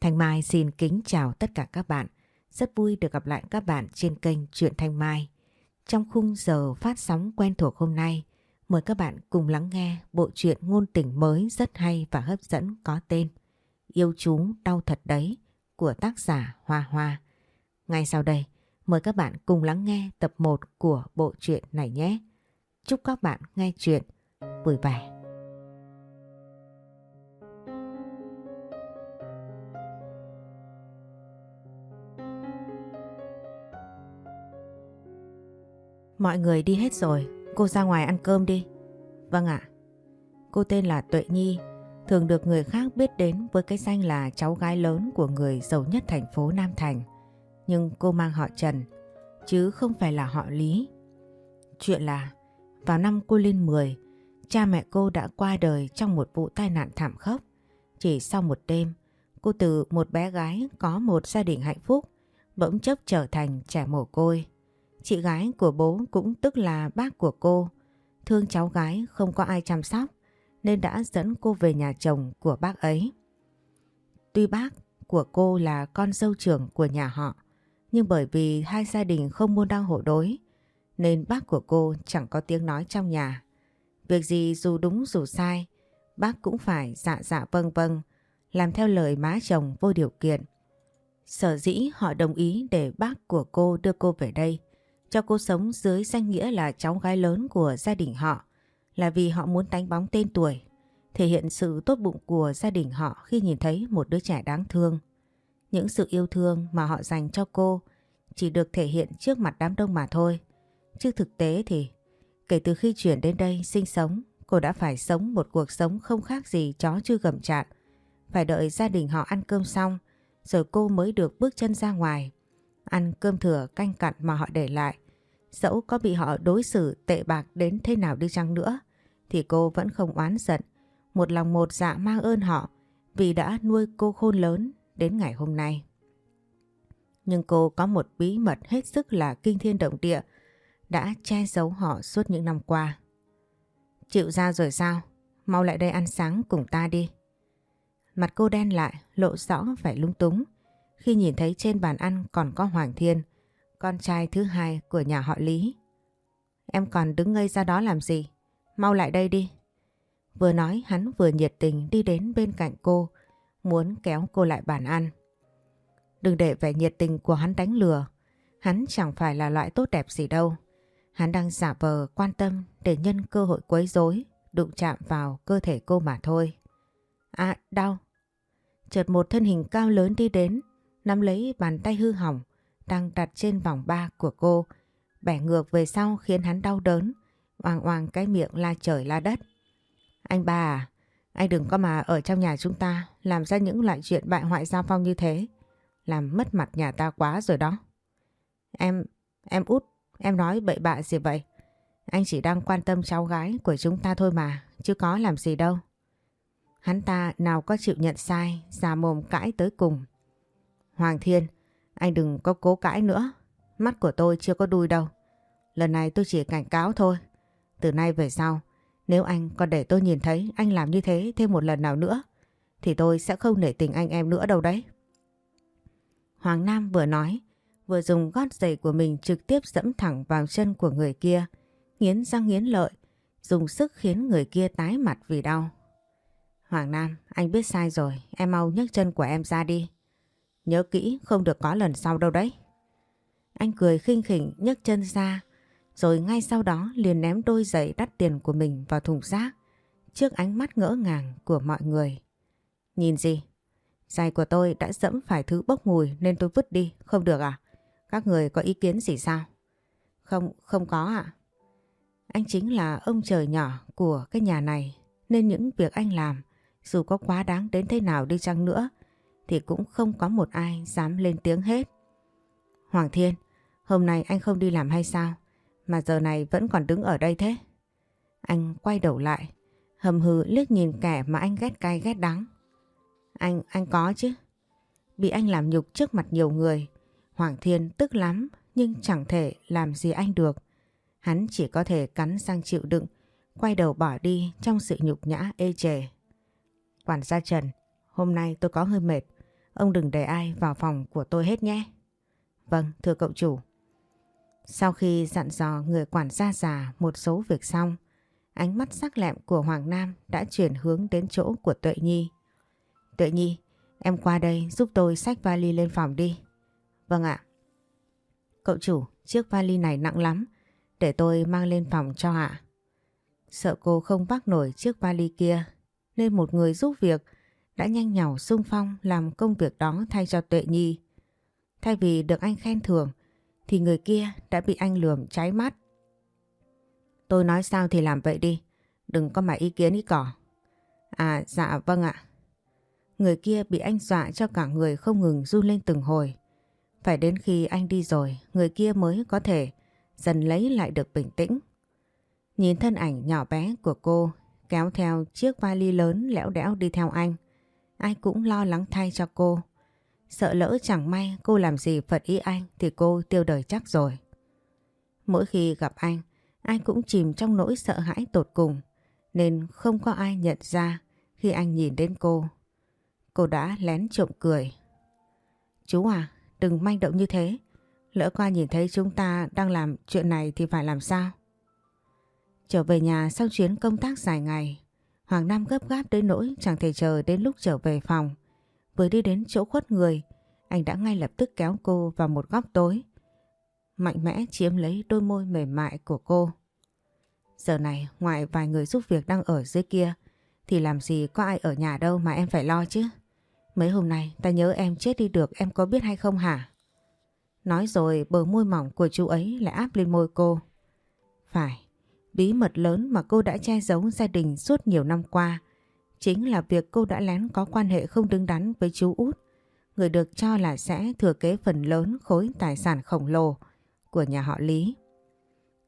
Thanh Mai xin kính chào tất cả các bạn. Rất vui được gặp lại các bạn trên kênh Truyện Thanh Mai. Trong khung giờ phát sóng quen thuộc hôm nay, mời các bạn cùng lắng nghe bộ truyện ngôn tình mới rất hay và hấp dẫn có tên Yêu chú đau thật đấy của tác giả Hoa Hoa. Ngay sau đây, mời các bạn cùng lắng nghe tập 1 của bộ truyện này nhé. Chúc các bạn nghe chuyện vui vẻ. Mọi người đi hết rồi, cô ra ngoài ăn cơm đi. Vâng ạ. Cô tên là Tuệ Nhi, thường được người khác biết đến với cái danh là cháu gái lớn của người giàu nhất thành phố Nam Thành. Nhưng cô mang họ Trần, chứ không phải là họ Lý. Chuyện là, vào năm cô lên 10, cha mẹ cô đã qua đời trong một vụ tai nạn thảm khốc. Chỉ sau một đêm, cô từ một bé gái có một gia đình hạnh phúc, bỗng chốc trở thành trẻ mồ côi. Chị gái của bố cũng tức là bác của cô, thương cháu gái không có ai chăm sóc nên đã dẫn cô về nhà chồng của bác ấy. Tuy bác của cô là con dâu trưởng của nhà họ, nhưng bởi vì hai gia đình không muốn đang hộ đối nên bác của cô chẳng có tiếng nói trong nhà. Việc gì dù đúng dù sai, bác cũng phải dạ dạ vâng vâng, làm theo lời má chồng vô điều kiện. Sở dĩ họ đồng ý để bác của cô đưa cô về đây cho cô sống dưới danh nghĩa là cháu gái lớn của gia đình họ là vì họ muốn đánh bóng tên tuổi, thể hiện sự tốt bụng của gia đình họ khi nhìn thấy một đứa trẻ đáng thương. Những sự yêu thương mà họ dành cho cô chỉ được thể hiện trước mặt đám đông mà thôi. Chứ thực tế thì kể từ khi chuyển đến đây sinh sống, cô đã phải sống một cuộc sống không khác gì chó chưa gầm chạn. Phải đợi gia đình họ ăn cơm xong, rồi cô mới được bước chân ra ngoài ăn cơm thừa canh cặn mà họ để lại. Dẫu có bị họ đối xử tệ bạc đến thế nào đi chăng nữa, thì cô vẫn không oán giận, một lòng một dạ mang ơn họ vì đã nuôi cô khôn lớn đến ngày hôm nay. Nhưng cô có một bí mật hết sức là kinh thiên động địa, đã che giấu họ suốt những năm qua. Chịu ra rồi sao? Mau lại đây ăn sáng cùng ta đi. Mặt cô đen lại, lộ rõ vẻ lung túng khi nhìn thấy trên bàn ăn còn có Hoàng Thiên, con trai thứ hai của nhà họ Lý. Em còn đứng ngây ra đó làm gì? Mau lại đây đi. Vừa nói hắn vừa nhiệt tình đi đến bên cạnh cô, muốn kéo cô lại bàn ăn. Đừng để vẻ nhiệt tình của hắn đánh lừa, hắn chẳng phải là loại tốt đẹp gì đâu. Hắn đang giả vờ quan tâm để nhân cơ hội quấy rối, đụng chạm vào cơ thể cô mà thôi. À, đau. Chợt một thân hình cao lớn đi đến, nắm lấy bàn tay hư hỏng đang đặt trên vòng ba của cô, bẻ ngược về sau khiến hắn đau đớn, oang oang cái miệng la trời la đất. Anh ba à, anh đừng có mà ở trong nhà chúng ta làm ra những loại chuyện bại hoại giao phong như thế, làm mất mặt nhà ta quá rồi đó. Em, em út, em nói bậy bạ gì vậy? Anh chỉ đang quan tâm cháu gái của chúng ta thôi mà, chứ có làm gì đâu. Hắn ta nào có chịu nhận sai, già mồm cãi tới cùng. Hoàng Thiên, anh đừng có cố cãi nữa. Mắt của tôi chưa có đuôi đâu. Lần này tôi chỉ cảnh cáo thôi. Từ nay về sau, nếu anh còn để tôi nhìn thấy anh làm như thế thêm một lần nào nữa, thì tôi sẽ không nể tình anh em nữa đâu đấy. Hoàng Nam vừa nói, vừa dùng gót giày của mình trực tiếp dẫm thẳng vào chân của người kia, nghiến răng nghiến lợi, dùng sức khiến người kia tái mặt vì đau. Hoàng Nam, anh biết sai rồi, em mau nhấc chân của em ra đi. Nhớ kỹ không được có lần sau đâu đấy. Anh cười khinh khỉnh nhấc chân ra rồi ngay sau đó liền ném đôi giày đắt tiền của mình vào thùng rác trước ánh mắt ngỡ ngàng của mọi người. Nhìn gì? Giày của tôi đã dẫm phải thứ bốc mùi nên tôi vứt đi, không được à? Các người có ý kiến gì sao? Không, không có ạ. À? Anh chính là ông trời nhỏ của cái nhà này nên những việc anh làm dù có quá đáng đến thế nào đi chăng nữa thì cũng không có một ai dám lên tiếng hết. Hoàng Thiên, hôm nay anh không đi làm hay sao? Mà giờ này vẫn còn đứng ở đây thế? Anh quay đầu lại, hầm hừ liếc nhìn kẻ mà anh ghét cay ghét đắng. Anh, anh có chứ. Bị anh làm nhục trước mặt nhiều người, Hoàng Thiên tức lắm nhưng chẳng thể làm gì anh được. Hắn chỉ có thể cắn răng chịu đựng, quay đầu bỏ đi trong sự nhục nhã ê chề. Quản gia Trần, hôm nay tôi có hơi mệt, Ông đừng để ai vào phòng của tôi hết nhé. Vâng, thưa cậu chủ. Sau khi dặn dò người quản gia già một số việc xong, ánh mắt sắc lẹm của Hoàng Nam đã chuyển hướng đến chỗ của Tuệ Nhi. Tuệ Nhi, em qua đây giúp tôi xách vali lên phòng đi. Vâng ạ. Cậu chủ, chiếc vali này nặng lắm, để tôi mang lên phòng cho ạ. Sợ cô không vác nổi chiếc vali kia, nên một người giúp việc đã nhanh nhảu sung phong làm công việc đó thay cho Tuệ Nhi. Thay vì được anh khen thưởng, thì người kia đã bị anh lườm cháy mắt. Tôi nói sao thì làm vậy đi, đừng có mà ý kiến ý cỏ. À dạ vâng ạ. Người kia bị anh dọa cho cả người không ngừng run lên từng hồi. Phải đến khi anh đi rồi, người kia mới có thể dần lấy lại được bình tĩnh. Nhìn thân ảnh nhỏ bé của cô kéo theo chiếc vali lớn lẽo đẽo đi theo anh. Ai cũng lo lắng thay cho cô. Sợ lỡ chẳng may cô làm gì phật ý anh thì cô tiêu đời chắc rồi. Mỗi khi gặp anh, ai cũng chìm trong nỗi sợ hãi tột cùng nên không có ai nhận ra khi anh nhìn đến cô. Cô đã lén trộm cười. Chú à, đừng manh động như thế. Lỡ qua nhìn thấy chúng ta đang làm chuyện này thì phải làm sao? Trở về nhà sau chuyến công tác dài ngày, Hoàng Nam gấp gáp đến nỗi chẳng thể chờ đến lúc trở về phòng. Vừa đi đến chỗ khuất người, anh đã ngay lập tức kéo cô vào một góc tối. Mạnh mẽ chiếm lấy đôi môi mềm mại của cô. Giờ này ngoài vài người giúp việc đang ở dưới kia thì làm gì có ai ở nhà đâu mà em phải lo chứ. Mấy hôm nay ta nhớ em chết đi được em có biết hay không hả? Nói rồi bờ môi mỏng của chú ấy lại áp lên môi cô. Phải, bí mật lớn mà cô đã che giấu gia đình suốt nhiều năm qua chính là việc cô đã lén có quan hệ không đứng đắn với chú út, người được cho là sẽ thừa kế phần lớn khối tài sản khổng lồ của nhà họ Lý.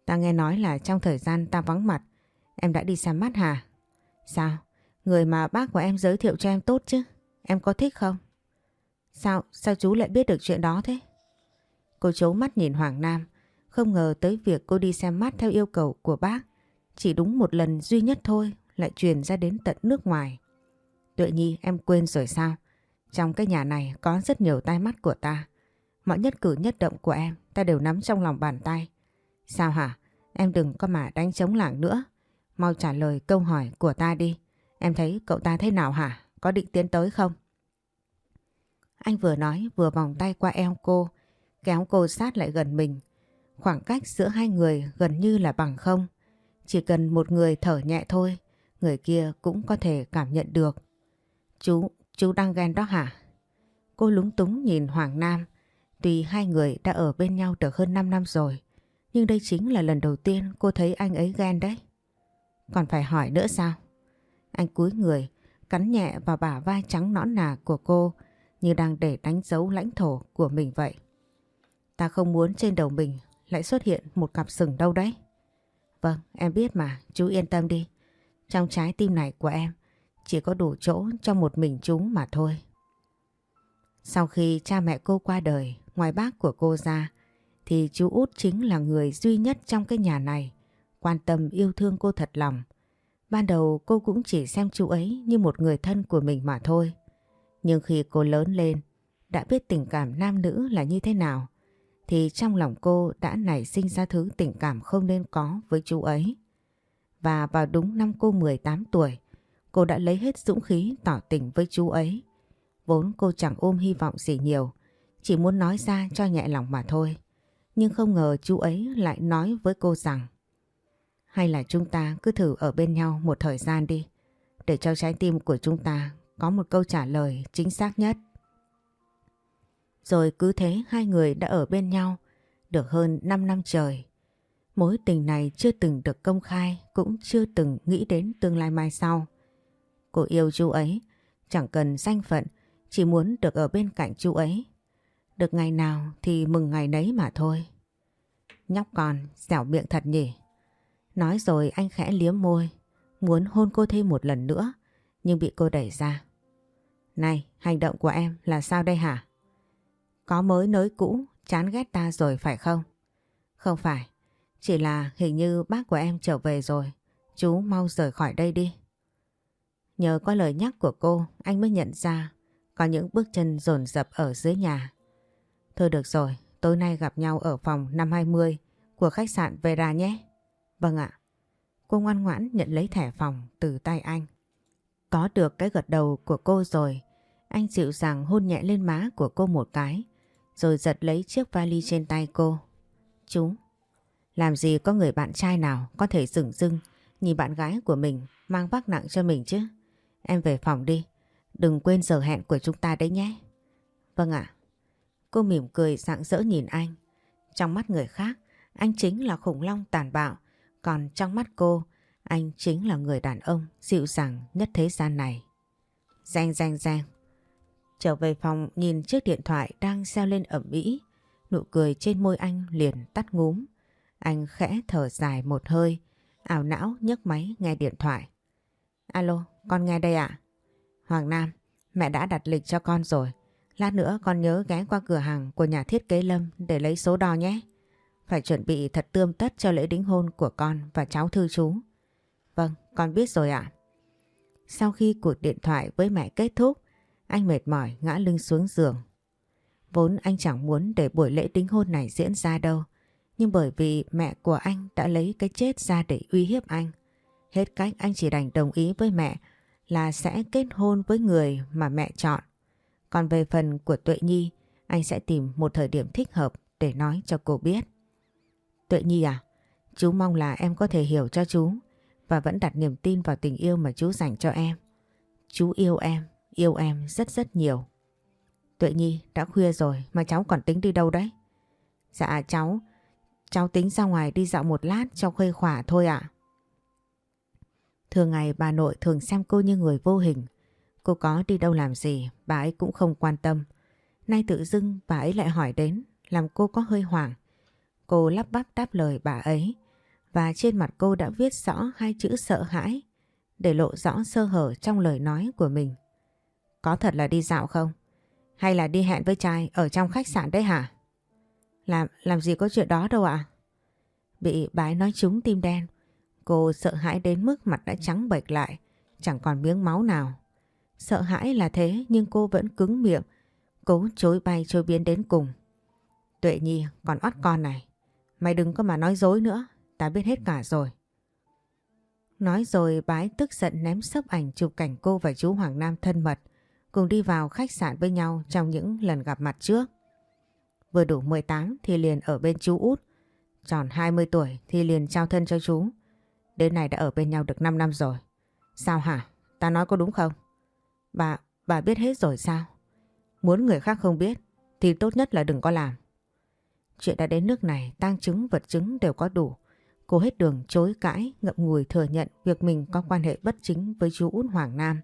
Ta nghe nói là trong thời gian ta vắng mặt, em đã đi xem mắt hả? Sao? Người mà bác của em giới thiệu cho em tốt chứ? Em có thích không? Sao? Sao chú lại biết được chuyện đó thế? Cô chố mắt nhìn Hoàng Nam, không ngờ tới việc cô đi xem mắt theo yêu cầu của bác. Chỉ đúng một lần duy nhất thôi lại truyền ra đến tận nước ngoài. Tuệ Nhi em quên rồi sao? Trong cái nhà này có rất nhiều tai mắt của ta. Mọi nhất cử nhất động của em ta đều nắm trong lòng bàn tay. Sao hả? Em đừng có mà đánh chống lảng nữa. Mau trả lời câu hỏi của ta đi. Em thấy cậu ta thế nào hả? Có định tiến tới không? Anh vừa nói vừa vòng tay qua eo cô, kéo cô sát lại gần mình. Khoảng cách giữa hai người gần như là bằng không. Chỉ cần một người thở nhẹ thôi, người kia cũng có thể cảm nhận được. Chú, chú đang ghen đó hả? Cô lúng túng nhìn Hoàng Nam. Tuy hai người đã ở bên nhau được hơn 5 năm rồi, nhưng đây chính là lần đầu tiên cô thấy anh ấy ghen đấy. Còn phải hỏi nữa sao? Anh cúi người, cắn nhẹ vào bả vai trắng nõn nà của cô như đang để đánh dấu lãnh thổ của mình vậy. Ta không muốn trên đầu mình lại xuất hiện một cặp sừng đâu đấy. Vâng, em biết mà, chú yên tâm đi. Trong trái tim này của em chỉ có đủ chỗ cho một mình chúng mà thôi. Sau khi cha mẹ cô qua đời, ngoài bác của cô ra, thì chú út chính là người duy nhất trong cái nhà này quan tâm yêu thương cô thật lòng. Ban đầu cô cũng chỉ xem chú ấy như một người thân của mình mà thôi. Nhưng khi cô lớn lên, đã biết tình cảm nam nữ là như thế nào, thì trong lòng cô đã nảy sinh ra thứ tình cảm không nên có với chú ấy. Và vào đúng năm cô 18 tuổi, cô đã lấy hết dũng khí tỏ tình với chú ấy. Vốn cô chẳng ôm hy vọng gì nhiều, chỉ muốn nói ra cho nhẹ lòng mà thôi. Nhưng không ngờ chú ấy lại nói với cô rằng Hay là chúng ta cứ thử ở bên nhau một thời gian đi, để cho trái tim của chúng ta có một câu trả lời chính xác nhất. Rồi cứ thế hai người đã ở bên nhau được hơn 5 năm trời. Mối tình này chưa từng được công khai cũng chưa từng nghĩ đến tương lai mai sau. Cô yêu chú ấy, chẳng cần danh phận, chỉ muốn được ở bên cạnh chú ấy. Được ngày nào thì mừng ngày nấy mà thôi. Nhóc con, dẻo miệng thật nhỉ. Nói rồi anh khẽ liếm môi, muốn hôn cô thêm một lần nữa, nhưng bị cô đẩy ra. Này, hành động của em là sao đây hả? Có mới nới cũ, chán ghét ta rồi phải không? Không phải, chỉ là hình như bác của em trở về rồi. Chú mau rời khỏi đây đi. Nhờ có lời nhắc của cô, anh mới nhận ra có những bước chân rồn rập ở dưới nhà. Thôi được rồi, tối nay gặp nhau ở phòng 520 của khách sạn Vera nhé. Vâng ạ. Cô ngoan ngoãn nhận lấy thẻ phòng từ tay anh. Có được cái gật đầu của cô rồi, anh dịu dàng hôn nhẹ lên má của cô một cái, rồi giật lấy chiếc vali trên tay cô. Chú, làm gì có người bạn trai nào có thể dửng dưng nhìn bạn gái của mình mang vác nặng cho mình chứ. Em về phòng đi, đừng quên giờ hẹn của chúng ta đấy nhé. Vâng ạ. Cô mỉm cười sạng rỡ nhìn anh. Trong mắt người khác, anh chính là khủng long tàn bạo, còn trong mắt cô, anh chính là người đàn ông dịu dàng nhất thế gian này. Danh danh danh. Trở về phòng nhìn chiếc điện thoại đang reo lên ẩm mỹ. Nụ cười trên môi anh liền tắt ngúm. Anh khẽ thở dài một hơi, ảo não nhấc máy nghe điện thoại. Alo, con nghe đây ạ. Hoàng Nam, mẹ đã đặt lịch cho con rồi. Lát nữa con nhớ ghé qua cửa hàng của nhà thiết kế Lâm để lấy số đo nhé. Phải chuẩn bị thật tươm tất cho lễ đính hôn của con và cháu thư chú. Vâng, con biết rồi ạ. Sau khi cuộc điện thoại với mẹ kết thúc, anh mệt mỏi ngã lưng xuống giường. Vốn anh chẳng muốn để buổi lễ đính hôn này diễn ra đâu. Nhưng bởi vì mẹ của anh đã lấy cái chết ra để uy hiếp anh. Hết cách anh chỉ đành đồng ý với mẹ là sẽ kết hôn với người mà mẹ chọn. Còn về phần của Tuệ Nhi, anh sẽ tìm một thời điểm thích hợp để nói cho cô biết. Tuệ Nhi à, chú mong là em có thể hiểu cho chú và vẫn đặt niềm tin vào tình yêu mà chú dành cho em. Chú yêu em, yêu em rất rất nhiều. Tuệ Nhi, đã khuya rồi mà cháu còn tính đi đâu đấy? Dạ cháu, cháu tính ra ngoài đi dạo một lát cho khuây khỏa thôi ạ. Thường ngày bà nội thường xem cô như người vô hình. Cô có đi đâu làm gì, bà ấy cũng không quan tâm. Nay tự dưng bà ấy lại hỏi đến, làm cô có hơi hoảng. Cô lắp bắp đáp lời bà ấy và trên mặt cô đã viết rõ hai chữ sợ hãi để lộ rõ sơ hở trong lời nói của mình. Có thật là đi dạo không? Hay là đi hẹn với trai ở trong khách sạn đấy hả? Làm làm gì có chuyện đó đâu ạ? Bị bái nói trúng tim đen. Cô sợ hãi đến mức mặt đã trắng bệch lại, chẳng còn miếng máu nào. Sợ hãi là thế nhưng cô vẫn cứng miệng, cố chối bay trôi biến đến cùng. Tuệ Nhi còn ót con này. Mày đừng có mà nói dối nữa, ta biết hết cả rồi. Nói rồi bái tức giận ném sấp ảnh chụp cảnh cô và chú Hoàng Nam thân mật cùng đi vào khách sạn với nhau trong những lần gặp mặt trước. Vừa đủ 18 thì liền ở bên chú út, tròn 20 tuổi thì liền trao thân cho chú. Đến này đã ở bên nhau được 5 năm rồi. Sao hả? Ta nói có đúng không? Bà, bà biết hết rồi sao? Muốn người khác không biết thì tốt nhất là đừng có làm. Chuyện đã đến nước này, tang chứng vật chứng đều có đủ. Cô hết đường chối cãi, ngậm ngùi thừa nhận việc mình có quan hệ bất chính với chú út Hoàng Nam.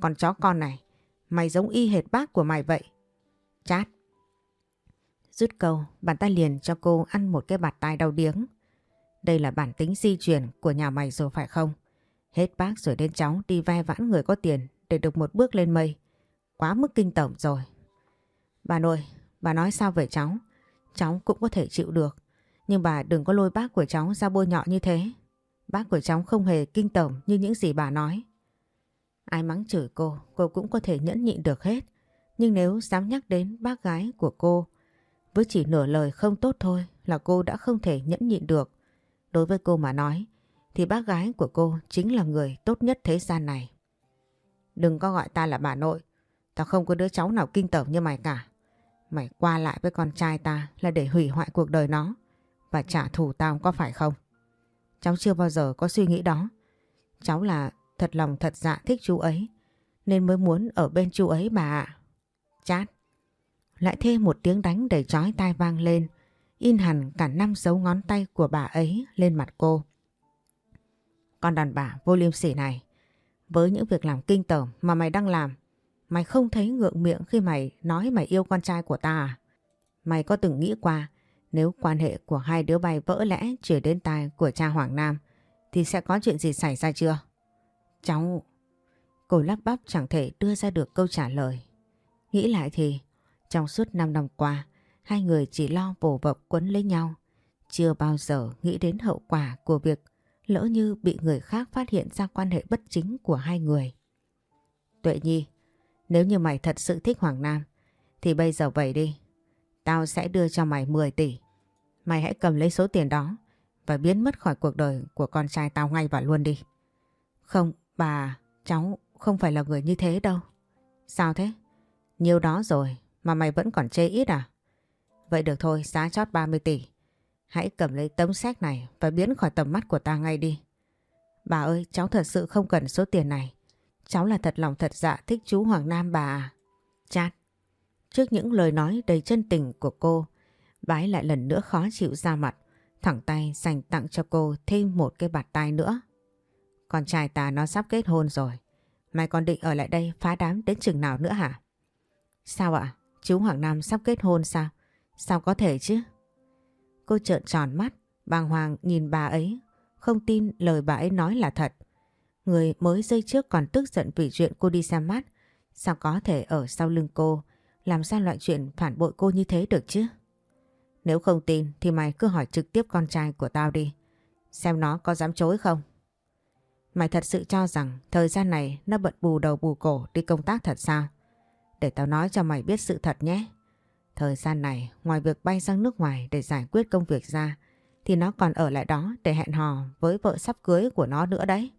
Con chó con này, mày giống y hệt bác của mày vậy. Chát. Rút câu, bàn tay liền cho cô ăn một cái bạt tai đau điếng. Đây là bản tính di chuyển của nhà mày rồi phải không? Hết bác rồi đến cháu đi vai vãn người có tiền để được một bước lên mây. Quá mức kinh tởm rồi. Bà nội, bà nói sao về cháu? Cháu cũng có thể chịu được. Nhưng bà đừng có lôi bác của cháu ra bôi nhọ như thế. Bác của cháu không hề kinh tởm như những gì bà nói. Ai mắng chửi cô, cô cũng có thể nhẫn nhịn được hết. Nhưng nếu dám nhắc đến bác gái của cô, với chỉ nửa lời không tốt thôi là cô đã không thể nhẫn nhịn được. Đối với cô mà nói, thì bác gái của cô chính là người tốt nhất thế gian này. Đừng có gọi ta là bà nội, ta không có đứa cháu nào kinh tởm như mày cả. Mày qua lại với con trai ta là để hủy hoại cuộc đời nó và trả thù tao có phải không? Cháu chưa bao giờ có suy nghĩ đó. Cháu là thật lòng thật dạ thích chú ấy nên mới muốn ở bên chú ấy bà ạ. Chát. Lại thêm một tiếng đánh đầy chói tai vang lên in hẳn cả năm dấu ngón tay của bà ấy lên mặt cô. Con đàn bà vô liêm sỉ này, với những việc làm kinh tởm mà mày đang làm, mày không thấy ngượng miệng khi mày nói mày yêu con trai của ta à? Mày có từng nghĩ qua nếu quan hệ của hai đứa bay vỡ lẽ chuyển đến tai của cha Hoàng Nam thì sẽ có chuyện gì xảy ra chưa? Cháu... Cô lắp bắp chẳng thể đưa ra được câu trả lời. Nghĩ lại thì trong suốt 5 năm qua hai người chỉ lo bổ vập quấn lấy nhau. Chưa bao giờ nghĩ đến hậu quả của việc lỡ như bị người khác phát hiện ra quan hệ bất chính của hai người. Tuệ Nhi, Nếu như mày thật sự thích Hoàng Nam thì bây giờ vậy đi. Tao sẽ đưa cho mày 10 tỷ. Mày hãy cầm lấy số tiền đó và biến mất khỏi cuộc đời của con trai tao ngay và luôn đi. Không, bà, cháu không phải là người như thế đâu. Sao thế? Nhiều đó rồi mà mày vẫn còn chê ít à? Vậy được thôi, giá chót 30 tỷ. Hãy cầm lấy tấm sách này và biến khỏi tầm mắt của ta ngay đi. Bà ơi, cháu thật sự không cần số tiền này. Cháu là thật lòng thật dạ thích chú Hoàng Nam bà à. Chát. Trước những lời nói đầy chân tình của cô, bái lại lần nữa khó chịu ra mặt, thẳng tay dành tặng cho cô thêm một cái bạt tay nữa. Con trai ta nó sắp kết hôn rồi. Mày còn định ở lại đây phá đám đến chừng nào nữa hả? Sao ạ? Chú Hoàng Nam sắp kết hôn sao? Sao có thể chứ? Cô trợn tròn mắt, bàng hoàng nhìn bà ấy, không tin lời bà ấy nói là thật. Người mới giây trước còn tức giận vì chuyện cô đi xem mắt, sao có thể ở sau lưng cô, làm ra loại chuyện phản bội cô như thế được chứ? Nếu không tin thì mày cứ hỏi trực tiếp con trai của tao đi, xem nó có dám chối không? Mày thật sự cho rằng thời gian này nó bận bù đầu bù cổ đi công tác thật sao? Để tao nói cho mày biết sự thật nhé. Thời gian này ngoài việc bay sang nước ngoài để giải quyết công việc ra thì nó còn ở lại đó để hẹn hò với vợ sắp cưới của nó nữa đấy.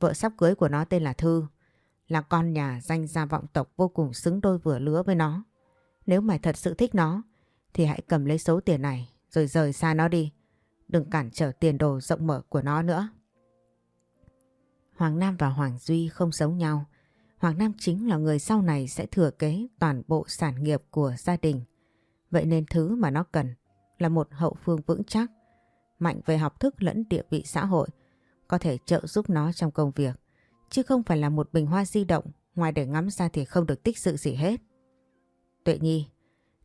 Vợ sắp cưới của nó tên là Thư, là con nhà danh gia vọng tộc vô cùng xứng đôi vừa lứa với nó. Nếu mày thật sự thích nó thì hãy cầm lấy số tiền này rồi rời xa nó đi. Đừng cản trở tiền đồ rộng mở của nó nữa. Hoàng Nam và Hoàng Duy không giống nhau. Hoàng Nam chính là người sau này sẽ thừa kế toàn bộ sản nghiệp của gia đình. Vậy nên thứ mà nó cần là một hậu phương vững chắc, mạnh về học thức lẫn địa vị xã hội, có thể trợ giúp nó trong công việc, chứ không phải là một bình hoa di động, ngoài để ngắm ra thì không được tích sự gì hết. Tuệ Nhi,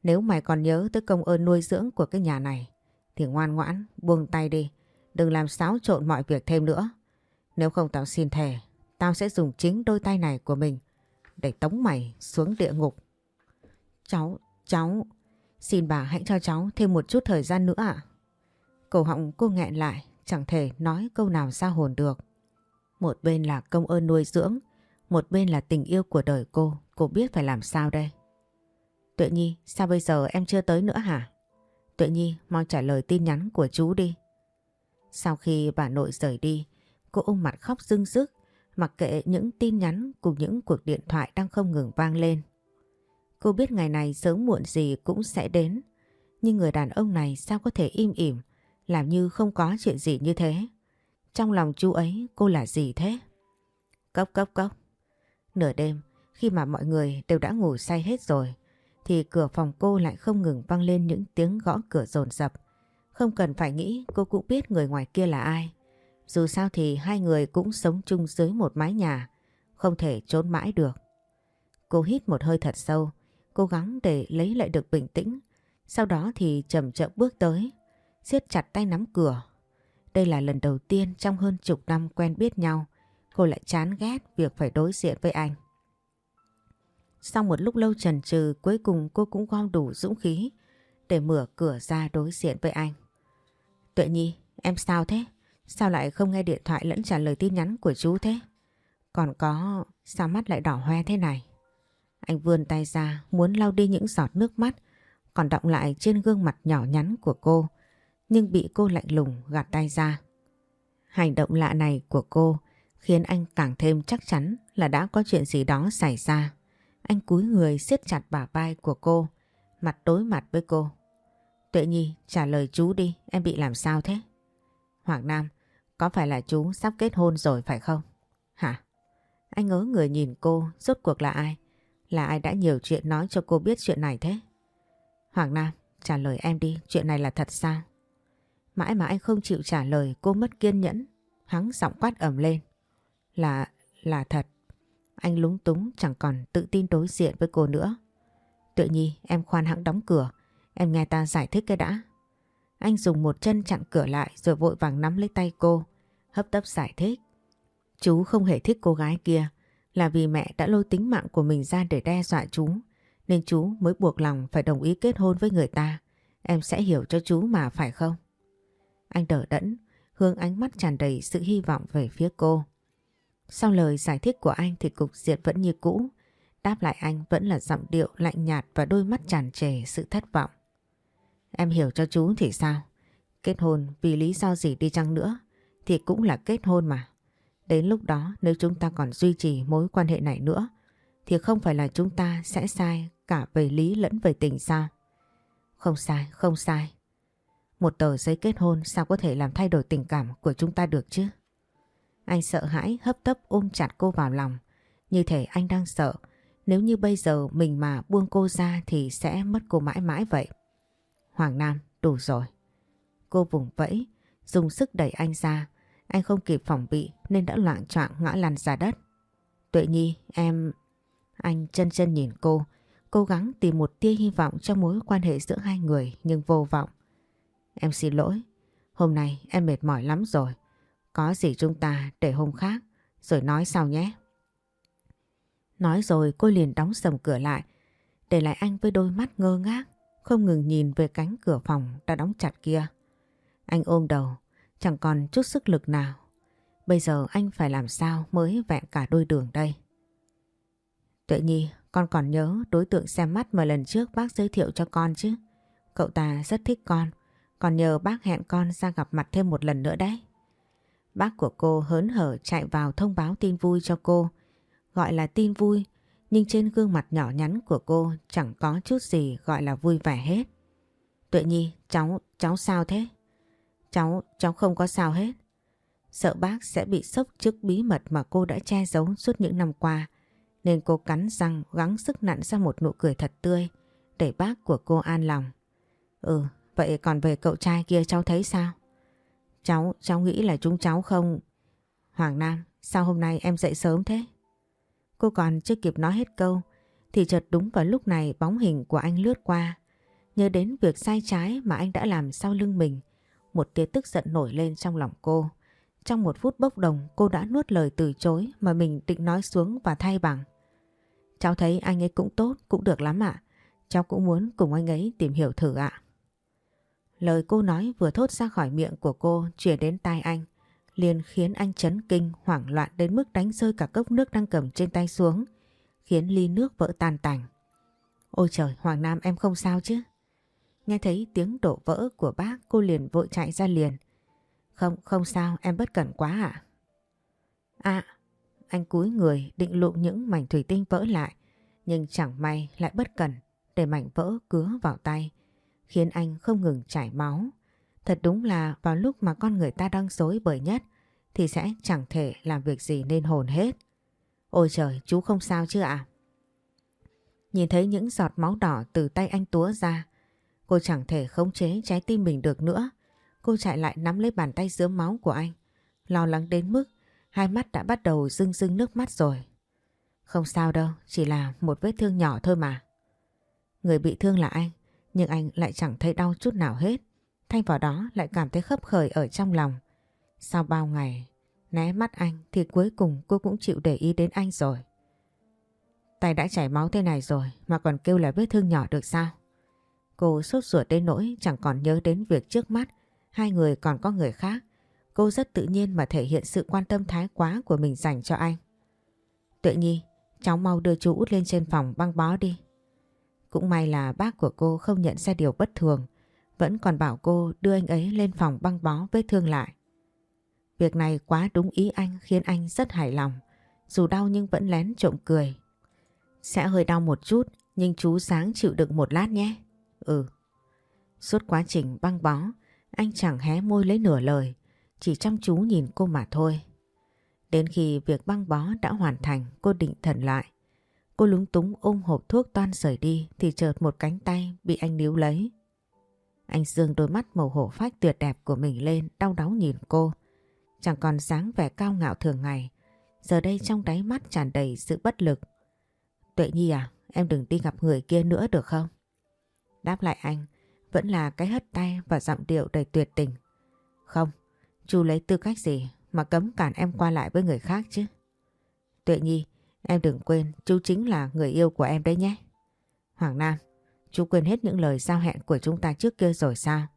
nếu mày còn nhớ tới công ơn nuôi dưỡng của cái nhà này, thì ngoan ngoãn, buông tay đi, đừng làm xáo trộn mọi việc thêm nữa. Nếu không tao xin thề, tao sẽ dùng chính đôi tay này của mình để tống mày xuống địa ngục. Cháu, cháu, xin bà hãy cho cháu thêm một chút thời gian nữa ạ. Cổ họng cô nghẹn lại, chẳng thể nói câu nào ra hồn được. Một bên là công ơn nuôi dưỡng, một bên là tình yêu của đời cô, cô biết phải làm sao đây. Tuệ Nhi, sao bây giờ em chưa tới nữa hả? Tuệ Nhi, mau trả lời tin nhắn của chú đi. Sau khi bà nội rời đi, cô ôm mặt khóc rưng rức, mặc kệ những tin nhắn cùng những cuộc điện thoại đang không ngừng vang lên. Cô biết ngày này sớm muộn gì cũng sẽ đến, nhưng người đàn ông này sao có thể im ỉm, làm như không có chuyện gì như thế. Trong lòng chú ấy cô là gì thế? Cốc cốc cốc. Nửa đêm, khi mà mọi người đều đã ngủ say hết rồi, thì cửa phòng cô lại không ngừng vang lên những tiếng gõ cửa rồn rập. Không cần phải nghĩ cô cũng biết người ngoài kia là ai. Dù sao thì hai người cũng sống chung dưới một mái nhà, không thể trốn mãi được. Cô hít một hơi thật sâu, cố gắng để lấy lại được bình tĩnh. Sau đó thì chậm chậm bước tới, siết chặt tay nắm cửa. Đây là lần đầu tiên trong hơn chục năm quen biết nhau, cô lại chán ghét việc phải đối diện với anh. Sau một lúc lâu trần trừ cuối cùng cô cũng gom đủ dũng khí để mở cửa ra đối diện với anh. Tuệ Nhi, em sao thế? Sao lại không nghe điện thoại lẫn trả lời tin nhắn của chú thế? Còn có, sao mắt lại đỏ hoe thế này? Anh vươn tay ra muốn lau đi những giọt nước mắt còn động lại trên gương mặt nhỏ nhắn của cô nhưng bị cô lạnh lùng gạt tay ra. Hành động lạ này của cô khiến anh càng thêm chắc chắn là đã có chuyện gì đó xảy ra. Anh cúi người siết chặt bả vai của cô, mặt đối mặt với cô. Tuệ Nhi trả lời chú đi, em bị làm sao thế? Hoàng Nam, có phải là chú sắp kết hôn rồi phải không? Hả? Anh ngớ người nhìn cô, rốt cuộc là ai? Là ai đã nhiều chuyện nói cho cô biết chuyện này thế? Hoàng Nam, trả lời em đi, chuyện này là thật sao? Mãi mà anh không chịu trả lời cô mất kiên nhẫn, hắng giọng quát ẩm lên. Là, là thật. Anh lúng túng chẳng còn tự tin đối diện với cô nữa. Tự Nhi, em khoan hãng đóng cửa, em nghe ta giải thích cái đã. Anh dùng một chân chặn cửa lại rồi vội vàng nắm lấy tay cô, hấp tấp giải thích. Chú không hề thích cô gái kia, là vì mẹ đã lôi tính mạng của mình ra để đe dọa chú, nên chú mới buộc lòng phải đồng ý kết hôn với người ta. Em sẽ hiểu cho chú mà phải không? Anh đỡ đẫn, hướng ánh mắt tràn đầy sự hy vọng về phía cô. Sau lời giải thích của anh thì cục diện vẫn như cũ, Đáp lại anh vẫn là giọng điệu lạnh nhạt và đôi mắt tràn trề sự thất vọng. Em hiểu cho chú thì sao? Kết hôn vì lý do gì đi chăng nữa thì cũng là kết hôn mà. Đến lúc đó nếu chúng ta còn duy trì mối quan hệ này nữa thì không phải là chúng ta sẽ sai cả về lý lẫn về tình sao? Không sai, không sai. Một tờ giấy kết hôn sao có thể làm thay đổi tình cảm của chúng ta được chứ? Anh sợ hãi hấp tấp ôm chặt cô vào lòng. Như thể anh đang sợ nếu như bây giờ mình mà buông cô ra thì sẽ mất cô mãi mãi vậy. Hoàng Nam, đủ rồi. Cô vùng vẫy, dùng sức đẩy anh ra. Anh không kịp phòng bị nên đã loạn trọng ngã lăn ra đất. Tuệ Nhi, em... Anh chân chân nhìn cô, cố gắng tìm một tia hy vọng trong mối quan hệ giữa hai người nhưng vô vọng. Em xin lỗi, hôm nay em mệt mỏi lắm rồi. Có gì chúng ta để hôm khác rồi nói sau nhé. Nói rồi cô liền đóng sầm cửa lại, để lại anh với đôi mắt ngơ ngác, không ngừng nhìn về cánh cửa phòng đã đóng chặt kia. Anh ôm đầu, chẳng còn chút sức lực nào. Bây giờ anh phải làm sao mới vẹn cả đôi đường đây? Tuệ Nhi, con còn nhớ đối tượng xem mắt mà lần trước bác giới thiệu cho con chứ? Cậu ta rất thích con, còn nhờ bác hẹn con ra gặp mặt thêm một lần nữa đấy. Bác của cô hớn hở chạy vào thông báo tin vui cho cô. Gọi là tin vui, nhưng trên gương mặt nhỏ nhắn của cô chẳng có chút gì gọi là vui vẻ hết. Tuệ Nhi, cháu, cháu sao thế? Cháu, cháu không có sao hết. Sợ bác sẽ bị sốc trước bí mật mà cô đã che giấu suốt những năm qua. Nên cô cắn răng gắng sức nặn ra một nụ cười thật tươi để bác của cô an lòng. Ừ, vậy còn về cậu trai kia cháu thấy sao? Cháu, cháu nghĩ là chúng cháu không... Hoàng Nam, sao hôm nay em dậy sớm thế? Cô còn chưa kịp nói hết câu thì chợt đúng vào lúc này bóng hình của anh lướt qua. Nhớ đến việc sai trái mà anh đã làm sau lưng mình. Một tia tức giận nổi lên trong lòng cô. Trong một phút bốc đồng cô đã nuốt lời từ chối mà mình định nói xuống và thay bằng. Cháu thấy anh ấy cũng tốt, cũng được lắm ạ. Cháu cũng muốn cùng anh ấy tìm hiểu thử ạ. Lời cô nói vừa thốt ra khỏi miệng của cô chuyển đến tai anh, liền khiến anh chấn kinh hoảng loạn đến mức đánh rơi cả cốc nước đang cầm trên tay xuống, khiến ly nước vỡ tan tành. Ôi trời, Hoàng Nam em không sao chứ? Nghe thấy tiếng đổ vỡ của bác cô liền vội chạy ra liền. Không, không sao, em bất cẩn quá ạ. À? à, anh cúi người định lụm những mảnh thủy tinh vỡ lại, nhưng chẳng may lại bất cẩn để mảnh vỡ cứa vào tay khiến anh không ngừng chảy máu. Thật đúng là vào lúc mà con người ta đang dối bời nhất thì sẽ chẳng thể làm việc gì nên hồn hết. Ôi trời, chú không sao chứ ạ? Nhìn thấy những giọt máu đỏ từ tay anh túa ra, cô chẳng thể khống chế trái tim mình được nữa. Cô chạy lại nắm lấy bàn tay dướm máu của anh, lo lắng đến mức hai mắt đã bắt đầu rưng rưng nước mắt rồi. Không sao đâu, chỉ là một vết thương nhỏ thôi mà. Người bị thương là anh, nhưng anh lại chẳng thấy đau chút nào hết. Thay vào đó lại cảm thấy khấp khởi ở trong lòng. Sau bao ngày né mắt anh thì cuối cùng cô cũng chịu để ý đến anh rồi. Tay đã chảy máu thế này rồi mà còn kêu là vết thương nhỏ được sao? Cô sốt ruột đến nỗi chẳng còn nhớ đến việc trước mắt hai người còn có người khác. Cô rất tự nhiên mà thể hiện sự quan tâm thái quá của mình dành cho anh. Tuệ Nhi, cháu mau đưa chú út lên trên phòng băng bó đi. Cũng may là bác của cô không nhận ra điều bất thường, vẫn còn bảo cô đưa anh ấy lên phòng băng bó vết thương lại. Việc này quá đúng ý anh khiến anh rất hài lòng, dù đau nhưng vẫn lén trộm cười. Sẽ hơi đau một chút, nhưng chú sáng chịu đựng một lát nhé. Ừ. Suốt quá trình băng bó, anh chẳng hé môi lấy nửa lời, chỉ chăm chú nhìn cô mà thôi. Đến khi việc băng bó đã hoàn thành, cô định thần lại. Cô lúng túng ôm hộp thuốc toan rời đi thì chợt một cánh tay bị anh níu lấy. Anh dương đôi mắt màu hổ phách tuyệt đẹp của mình lên đau đáu nhìn cô. Chẳng còn dáng vẻ cao ngạo thường ngày. Giờ đây trong đáy mắt tràn đầy sự bất lực. Tuệ Nhi à, em đừng đi gặp người kia nữa được không? Đáp lại anh, vẫn là cái hất tay và giọng điệu đầy tuyệt tình. Không, chú lấy tư cách gì mà cấm cản em qua lại với người khác chứ? Tuệ Nhi, Em đừng quên chú chính là người yêu của em đấy nhé. Hoàng Nam, chú quên hết những lời giao hẹn của chúng ta trước kia rồi sao?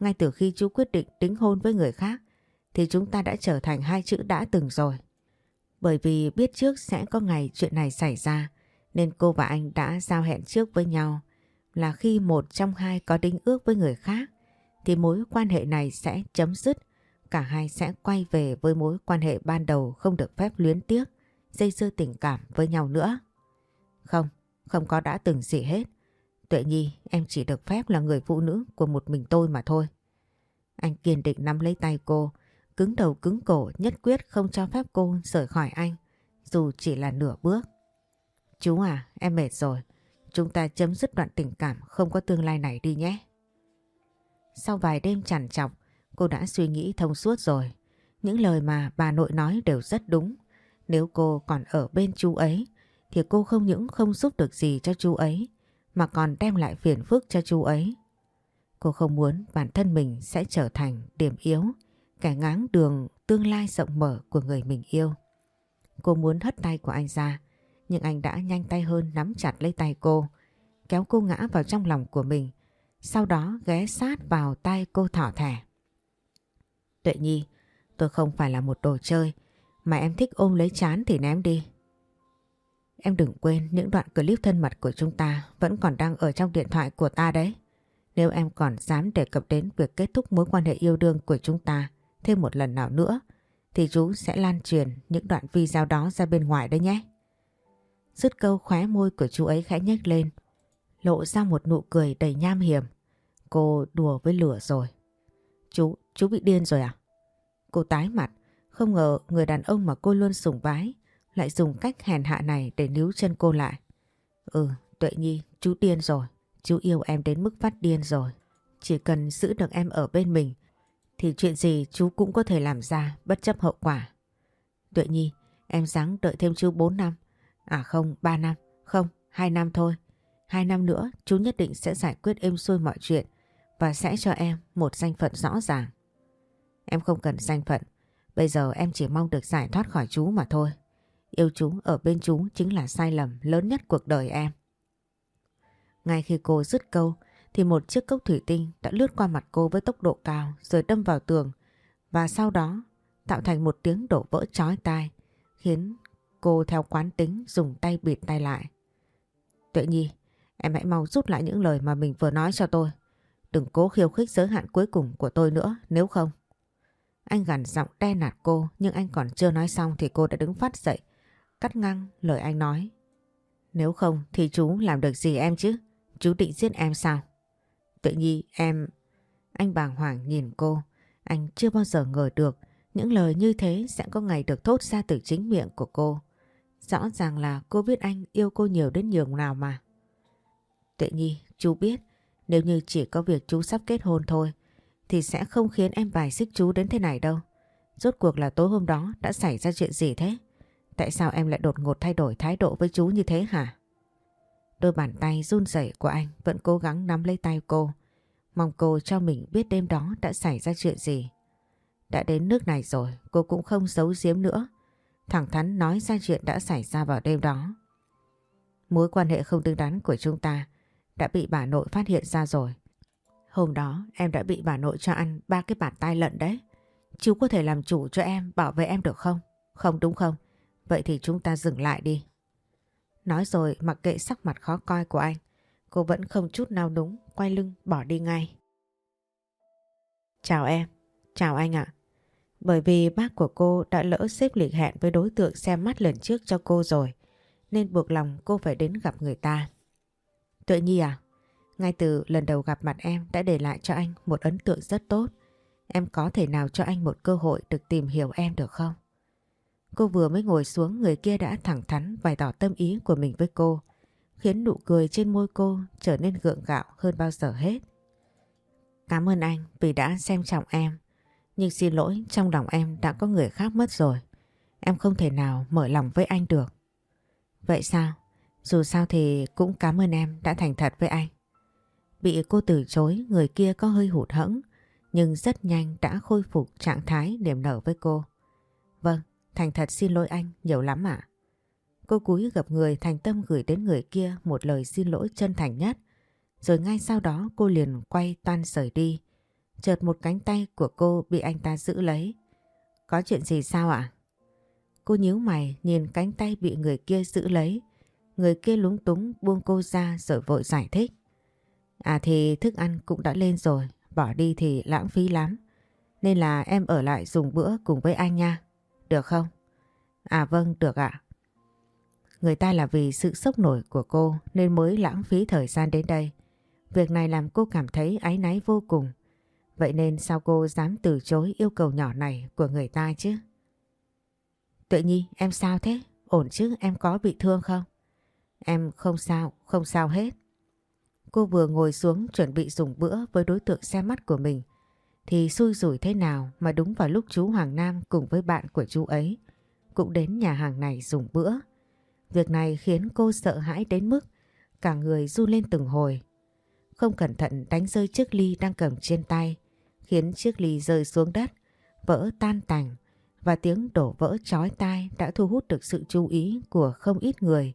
Ngay từ khi chú quyết định đính hôn với người khác thì chúng ta đã trở thành hai chữ đã từng rồi. Bởi vì biết trước sẽ có ngày chuyện này xảy ra Nên cô và anh đã giao hẹn trước với nhau là khi một trong hai có đính ước với người khác thì mối quan hệ này sẽ chấm dứt. Cả hai sẽ quay về với mối quan hệ ban đầu không được phép luyến tiếc, dây dưa tình cảm với nhau nữa. Không, không có đã từng gì hết. Tuệ Nhi, em chỉ được phép là người phụ nữ của một mình tôi mà thôi. Anh kiên định nắm lấy tay cô, cứng đầu cứng cổ nhất quyết không cho phép cô rời khỏi anh, dù chỉ là nửa bước. Chú à, em mệt rồi. Chúng ta chấm dứt đoạn tình cảm không có tương lai này đi nhé. Sau vài đêm chằn chọc, cô đã suy nghĩ thông suốt rồi. Những lời mà bà nội nói đều rất đúng. Nếu cô còn ở bên chú ấy, thì cô không những không giúp được gì cho chú ấy, mà còn đem lại phiền phức cho chú ấy. Cô không muốn bản thân mình sẽ trở thành điểm yếu, kẻ ngáng đường tương lai rộng mở của người mình yêu. Cô muốn hất tay của anh ra, nhưng anh đã nhanh tay hơn nắm chặt lấy tay cô, kéo cô ngã vào trong lòng của mình, sau đó ghé sát vào tay cô thỏ thẻ. Tuệ Nhi, tôi không phải là một đồ chơi, mà em thích ôm lấy chán thì ném đi. Em đừng quên những đoạn clip thân mật của chúng ta vẫn còn đang ở trong điện thoại của ta đấy. Nếu em còn dám đề cập đến việc kết thúc mối quan hệ yêu đương của chúng ta thêm một lần nào nữa, thì chú sẽ lan truyền những đoạn video đó ra bên ngoài đấy nhé. Dứt câu khóe môi của chú ấy khẽ nhếch lên, lộ ra một nụ cười đầy nham hiểm. Cô đùa với lửa rồi. Chú, chú bị điên rồi à? Cô tái mặt, không ngờ người đàn ông mà cô luôn sùng bái lại dùng cách hèn hạ này để níu chân cô lại. Ừ, Tuệ Nhi, chú điên rồi. Chú yêu em đến mức phát điên rồi. Chỉ cần giữ được em ở bên mình thì chuyện gì chú cũng có thể làm ra bất chấp hậu quả. Tuệ Nhi, em ráng đợi thêm chú 4 năm. À không, 3 năm. Không, 2 năm thôi. 2 năm nữa chú nhất định sẽ giải quyết êm xuôi mọi chuyện và sẽ cho em một danh phận rõ ràng. Em không cần danh phận. Bây giờ em chỉ mong được giải thoát khỏi chú mà thôi. Yêu chú ở bên chú chính là sai lầm lớn nhất cuộc đời em. Ngay khi cô dứt câu thì một chiếc cốc thủy tinh đã lướt qua mặt cô với tốc độ cao rồi đâm vào tường và sau đó tạo thành một tiếng đổ vỡ chói tai khiến cô theo quán tính dùng tay bịt tay lại. Tuệ Nhi, em hãy mau rút lại những lời mà mình vừa nói cho tôi. Đừng cố khiêu khích giới hạn cuối cùng của tôi nữa nếu không. Anh gằn giọng đe nạt cô nhưng anh còn chưa nói xong thì cô đã đứng phát dậy cắt ngang lời anh nói. Nếu không thì chú làm được gì em chứ? Chú định giết em sao? Tự nhi em... Anh bàng hoàng nhìn cô. Anh chưa bao giờ ngờ được những lời như thế sẽ có ngày được thốt ra từ chính miệng của cô. Rõ ràng là cô biết anh yêu cô nhiều đến nhường nào mà. Tuệ Nhi, chú biết nếu như chỉ có việc chú sắp kết hôn thôi thì sẽ không khiến em bài xích chú đến thế này đâu. Rốt cuộc là tối hôm đó đã xảy ra chuyện gì thế? Tại sao em lại đột ngột thay đổi thái độ với chú như thế hả? Đôi bàn tay run rẩy của anh vẫn cố gắng nắm lấy tay cô. Mong cô cho mình biết đêm đó đã xảy ra chuyện gì. Đã đến nước này rồi, cô cũng không giấu giếm nữa. Thẳng thắn nói ra chuyện đã xảy ra vào đêm đó. Mối quan hệ không đứng đắn của chúng ta đã bị bà nội phát hiện ra rồi. Hôm đó em đã bị bà nội cho ăn ba cái bàn tay lận đấy. Chú có thể làm chủ cho em, bảo vệ em được không? Không đúng không? Vậy thì chúng ta dừng lại đi. Nói rồi mặc kệ sắc mặt khó coi của anh, cô vẫn không chút nào đúng, quay lưng bỏ đi ngay. Chào em, chào anh ạ. Bởi vì bác của cô đã lỡ xếp lịch hẹn với đối tượng xem mắt lần trước cho cô rồi, nên buộc lòng cô phải đến gặp người ta. Tự Nhi à, ngay từ lần đầu gặp mặt em đã để lại cho anh một ấn tượng rất tốt. Em có thể nào cho anh một cơ hội được tìm hiểu em được không? Cô vừa mới ngồi xuống người kia đã thẳng thắn bày tỏ tâm ý của mình với cô, khiến nụ cười trên môi cô trở nên gượng gạo hơn bao giờ hết. Cảm ơn anh vì đã xem trọng em, nhưng xin lỗi trong lòng em đã có người khác mất rồi. Em không thể nào mở lòng với anh được. Vậy sao? Dù sao thì cũng cảm ơn em đã thành thật với anh. Bị cô từ chối người kia có hơi hụt hẫng nhưng rất nhanh đã khôi phục trạng thái niềm nở với cô. Vâng, Thành thật xin lỗi anh nhiều lắm ạ. Cô cúi gặp người thành tâm gửi đến người kia một lời xin lỗi chân thành nhất. Rồi ngay sau đó cô liền quay toan rời đi. Chợt một cánh tay của cô bị anh ta giữ lấy. Có chuyện gì sao ạ? Cô nhíu mày nhìn cánh tay bị người kia giữ lấy. Người kia lúng túng buông cô ra rồi vội giải thích. À thì thức ăn cũng đã lên rồi, bỏ đi thì lãng phí lắm. Nên là em ở lại dùng bữa cùng với anh nha. Được không? À vâng, được ạ. Người ta là vì sự sốc nổi của cô nên mới lãng phí thời gian đến đây. Việc này làm cô cảm thấy áy náy vô cùng. Vậy nên sao cô dám từ chối yêu cầu nhỏ này của người ta chứ? Tuệ Nhi, em sao thế? Ổn chứ, em có bị thương không? Em không sao, không sao hết. Cô vừa ngồi xuống chuẩn bị dùng bữa với đối tượng xe mắt của mình thì xui rủi thế nào mà đúng vào lúc chú Hoàng Nam cùng với bạn của chú ấy cũng đến nhà hàng này dùng bữa. Việc này khiến cô sợ hãi đến mức cả người run lên từng hồi. Không cẩn thận đánh rơi chiếc ly đang cầm trên tay, khiến chiếc ly rơi xuống đất, vỡ tan tành và tiếng đổ vỡ chói tai đã thu hút được sự chú ý của không ít người,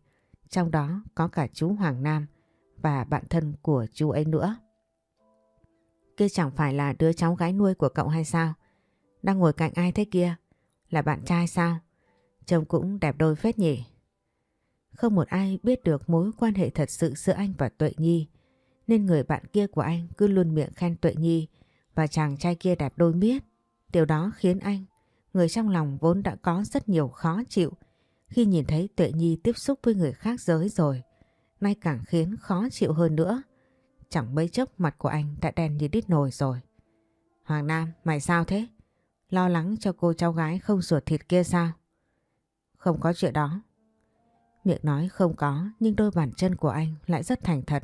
trong đó có cả chú Hoàng Nam và bạn thân của chú ấy nữa. Kia chẳng phải là đứa cháu gái nuôi của cậu hay sao? Đang ngồi cạnh ai thế kia? Là bạn trai sao? Trông cũng đẹp đôi phết nhỉ? Không một ai biết được mối quan hệ thật sự giữa anh và Tuệ Nhi. Nên người bạn kia của anh cứ luôn miệng khen Tuệ Nhi và chàng trai kia đẹp đôi miết. Điều đó khiến anh, người trong lòng vốn đã có rất nhiều khó chịu khi nhìn thấy Tuệ Nhi tiếp xúc với người khác giới rồi. Nay càng khiến khó chịu hơn nữa. Chẳng mấy chốc mặt của anh đã đen như đít nồi rồi. Hoàng Nam, mày sao thế? Lo lắng cho cô cháu gái không ruột thịt kia sao? Không có chuyện đó. Miệng nói không có nhưng đôi bàn chân của anh lại rất thành thật.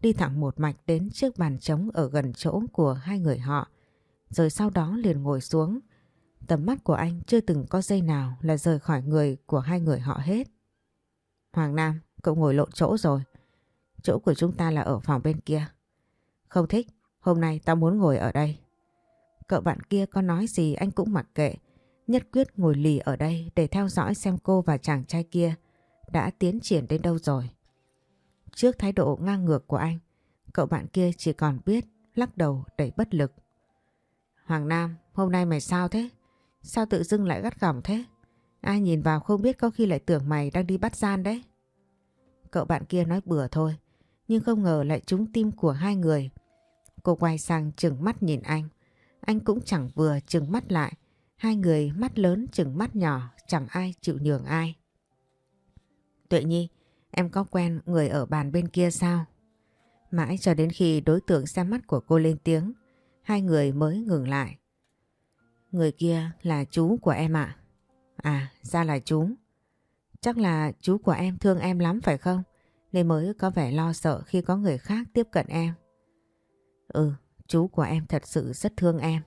Đi thẳng một mạch đến chiếc bàn trống ở gần chỗ của hai người họ. Rồi sau đó liền ngồi xuống. Tầm mắt của anh chưa từng có giây nào là rời khỏi người của hai người họ hết. Hoàng Nam, cậu ngồi lộn chỗ rồi. Chỗ của chúng ta là ở phòng bên kia. Không thích, hôm nay tao muốn ngồi ở đây. Cậu bạn kia có nói gì anh cũng mặc kệ. Nhất quyết ngồi lì ở đây để theo dõi xem cô và chàng trai kia đã tiến triển đến đâu rồi. Trước thái độ ngang ngược của anh, cậu bạn kia chỉ còn biết lắc đầu đầy bất lực. Hoàng Nam, hôm nay mày sao thế? Sao tự dưng lại gắt gỏng thế? Ai nhìn vào không biết có khi lại tưởng mày đang đi bắt gian đấy. Cậu bạn kia nói bừa thôi, nhưng không ngờ lại trúng tim của hai người. Cô quay sang chừng mắt nhìn anh. Anh cũng chẳng vừa chừng mắt lại. Hai người mắt lớn chừng mắt nhỏ, chẳng ai chịu nhường ai. Tuệ Nhi, em có quen người ở bàn bên kia sao? Mãi cho đến khi đối tượng xem mắt của cô lên tiếng, hai người mới ngừng lại. Người kia là chú của em ạ. À? à, ra là chú. Chắc là chú của em thương em lắm phải không? Nên mới có vẻ lo sợ khi có người khác tiếp cận em. Ừ, chú của em thật sự rất thương em.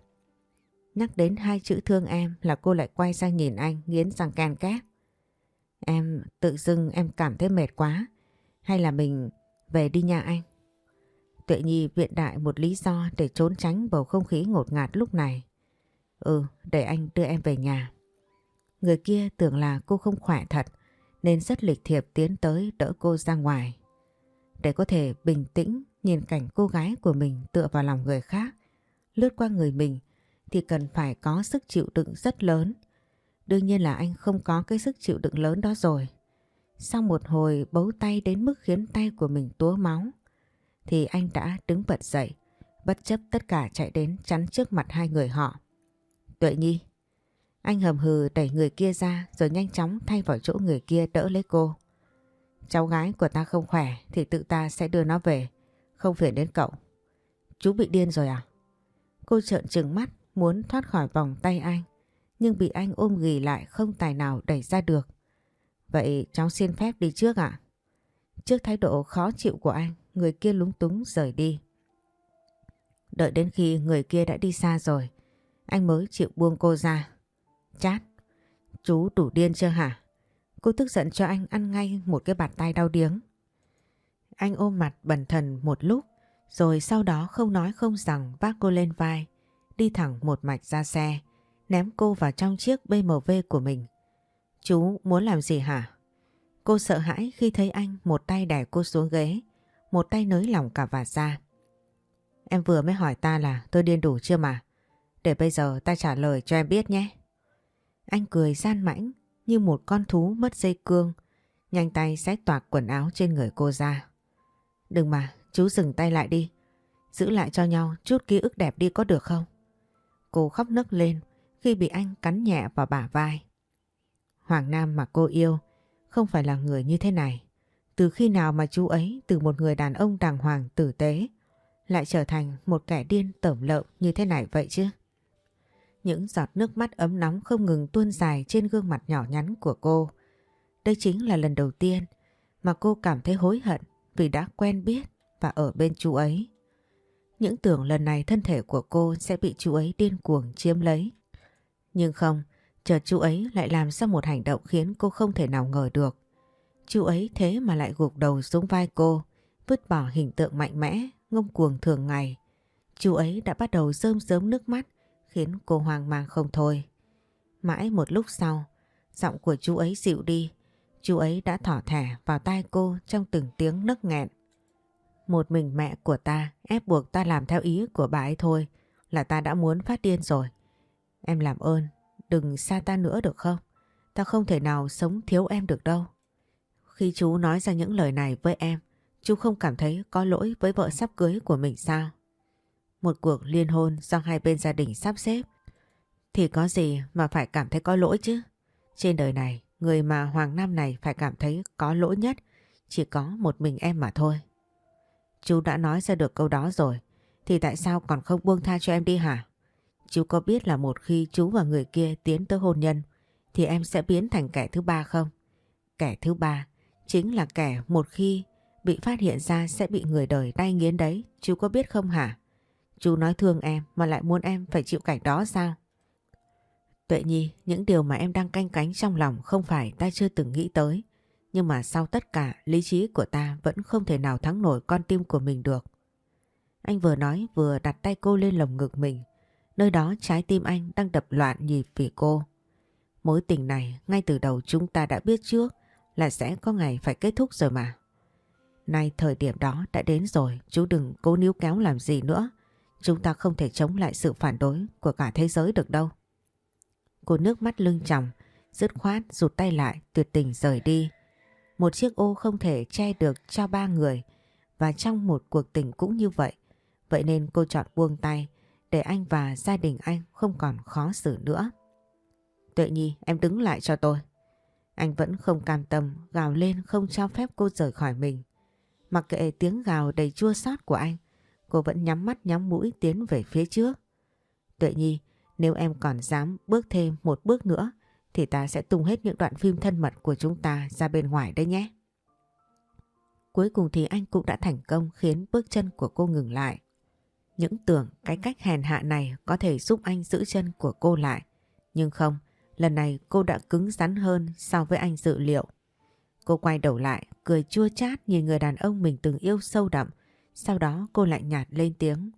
Nhắc đến hai chữ thương em là cô lại quay sang nhìn anh nghiến răng can két. Em tự dưng em cảm thấy mệt quá. Hay là mình về đi nhà anh? Tuệ Nhi viện đại một lý do để trốn tránh bầu không khí ngột ngạt lúc này. Ừ, để anh đưa em về nhà. Người kia tưởng là cô không khỏe thật nên rất lịch thiệp tiến tới đỡ cô ra ngoài. Để có thể bình tĩnh nhìn cảnh cô gái của mình tựa vào lòng người khác, lướt qua người mình thì cần phải có sức chịu đựng rất lớn. Đương nhiên là anh không có cái sức chịu đựng lớn đó rồi. Sau một hồi bấu tay đến mức khiến tay của mình túa máu, thì anh đã đứng bật dậy, bất chấp tất cả chạy đến chắn trước mặt hai người họ. Tuệ Nhi, anh hầm hừ đẩy người kia ra rồi nhanh chóng thay vào chỗ người kia đỡ lấy cô. Cháu gái của ta không khỏe thì tự ta sẽ đưa nó về, không phiền đến cậu. Chú bị điên rồi à? Cô trợn trừng mắt muốn thoát khỏi vòng tay anh nhưng bị anh ôm ghì lại không tài nào đẩy ra được. Vậy cháu xin phép đi trước ạ. Trước thái độ khó chịu của anh, người kia lúng túng rời đi. Đợi đến khi người kia đã đi xa rồi, anh mới chịu buông cô ra. Chát, chú đủ điên chưa hả? Cô tức giận cho anh ăn ngay một cái bàn tay đau điếng. Anh ôm mặt bẩn thần một lúc, rồi sau đó không nói không rằng vác cô lên vai, đi thẳng một mạch ra xe, ném cô vào trong chiếc BMW của mình. Chú muốn làm gì hả? Cô sợ hãi khi thấy anh một tay đè cô xuống ghế, một tay nới lỏng cả vạt ra. Em vừa mới hỏi ta là tôi điên đủ chưa mà? Để bây giờ ta trả lời cho em biết nhé. Anh cười gian mãnh như một con thú mất dây cương, Nhanh tay xé toạc quần áo trên người cô ra. Đừng mà, chú dừng tay lại đi. Giữ lại cho nhau chút ký ức đẹp đi có được không? Cô khóc nức lên khi bị anh cắn nhẹ vào bả vai. Hoàng Nam mà cô yêu không phải là người như thế này. Từ khi nào mà chú ấy từ một người đàn ông đàng hoàng tử tế lại trở thành một kẻ điên tởm lợm như thế này vậy chứ? Những giọt nước mắt ấm nóng không ngừng tuôn dài trên gương mặt nhỏ nhắn của cô. Đây chính là lần đầu tiên mà cô cảm thấy hối hận vì đã quen biết và ở bên chú ấy. Những tưởng lần này thân thể của cô sẽ bị chú ấy điên cuồng chiếm lấy. Nhưng không, chợt chú ấy lại làm ra một hành động khiến cô không thể nào ngờ được. Chú ấy thế mà lại gục đầu xuống vai cô, vứt bỏ hình tượng mạnh mẽ, ngông cuồng thường ngày. Chú ấy đã bắt đầu rơm rớm nước mắt, khiến cô hoang mang không thôi. Mãi một lúc sau, giọng của chú ấy dịu đi, chú ấy đã thỏ thẻ vào tai cô trong từng tiếng nấc nghẹn. Một mình mẹ của ta ép buộc ta làm theo ý của bà ấy thôi là ta đã muốn phát điên rồi. Em làm ơn, đừng xa ta nữa được không? Ta không thể nào sống thiếu em được đâu. Khi chú nói ra những lời này với em, chú không cảm thấy có lỗi với vợ sắp cưới của mình sao? Một cuộc liên hôn do hai bên gia đình sắp xếp thì có gì mà phải cảm thấy có lỗi chứ? Trên đời này, người mà Hoàng Nam này phải cảm thấy có lỗi nhất chỉ có một mình em mà thôi. Chú đã nói ra được câu đó rồi, thì tại sao còn không buông tha cho em đi hả? Chú có biết là một khi chú và người kia tiến tới hôn nhân thì em sẽ biến thành kẻ thứ ba không? Kẻ thứ ba chính là kẻ một khi bị phát hiện ra sẽ bị người đời tay nghiến đấy, chú có biết không hả? Chú nói thương em mà lại muốn em phải chịu cảnh đó sao? Tuệ Nhi, những điều mà em đang canh cánh trong lòng không phải ta chưa từng nghĩ tới. Nhưng mà sau tất cả, lý trí của ta vẫn không thể nào thắng nổi con tim của mình được. Anh vừa nói vừa đặt tay cô lên lồng ngực mình. Nơi đó trái tim anh đang đập loạn nhịp vì cô. Mối tình này ngay từ đầu chúng ta đã biết trước là sẽ có ngày phải kết thúc rồi mà. Nay thời điểm đó đã đến rồi, chú đừng cố níu kéo làm gì nữa. Chúng ta không thể chống lại sự phản đối của cả thế giới được đâu. Cô nước mắt lưng tròng, dứt khoát rụt tay lại, tuyệt tình rời đi. Một chiếc ô không thể che được cho ba người và trong một cuộc tình cũng như vậy. Vậy nên cô chọn buông tay để anh và gia đình anh không còn khó xử nữa. Tuệ Nhi em đứng lại cho tôi. Anh vẫn không cam tâm gào lên không cho phép cô rời khỏi mình. Mặc kệ tiếng gào đầy chua xót của anh, cô vẫn nhắm mắt nhắm mũi tiến về phía trước. Tuệ Nhi, nếu em còn dám bước thêm một bước nữa thì ta sẽ tung hết những đoạn phim thân mật của chúng ta ra bên ngoài đây nhé. Cuối cùng thì anh cũng đã thành công khiến bước chân của cô ngừng lại. Những tưởng cái cách hèn hạ này có thể giúp anh giữ chân của cô lại. Nhưng không, lần này cô đã cứng rắn hơn so với anh dự liệu. Cô quay đầu lại, cười chua chát nhìn người đàn ông mình từng yêu sâu đậm. Sau đó cô lạnh nhạt lên tiếng.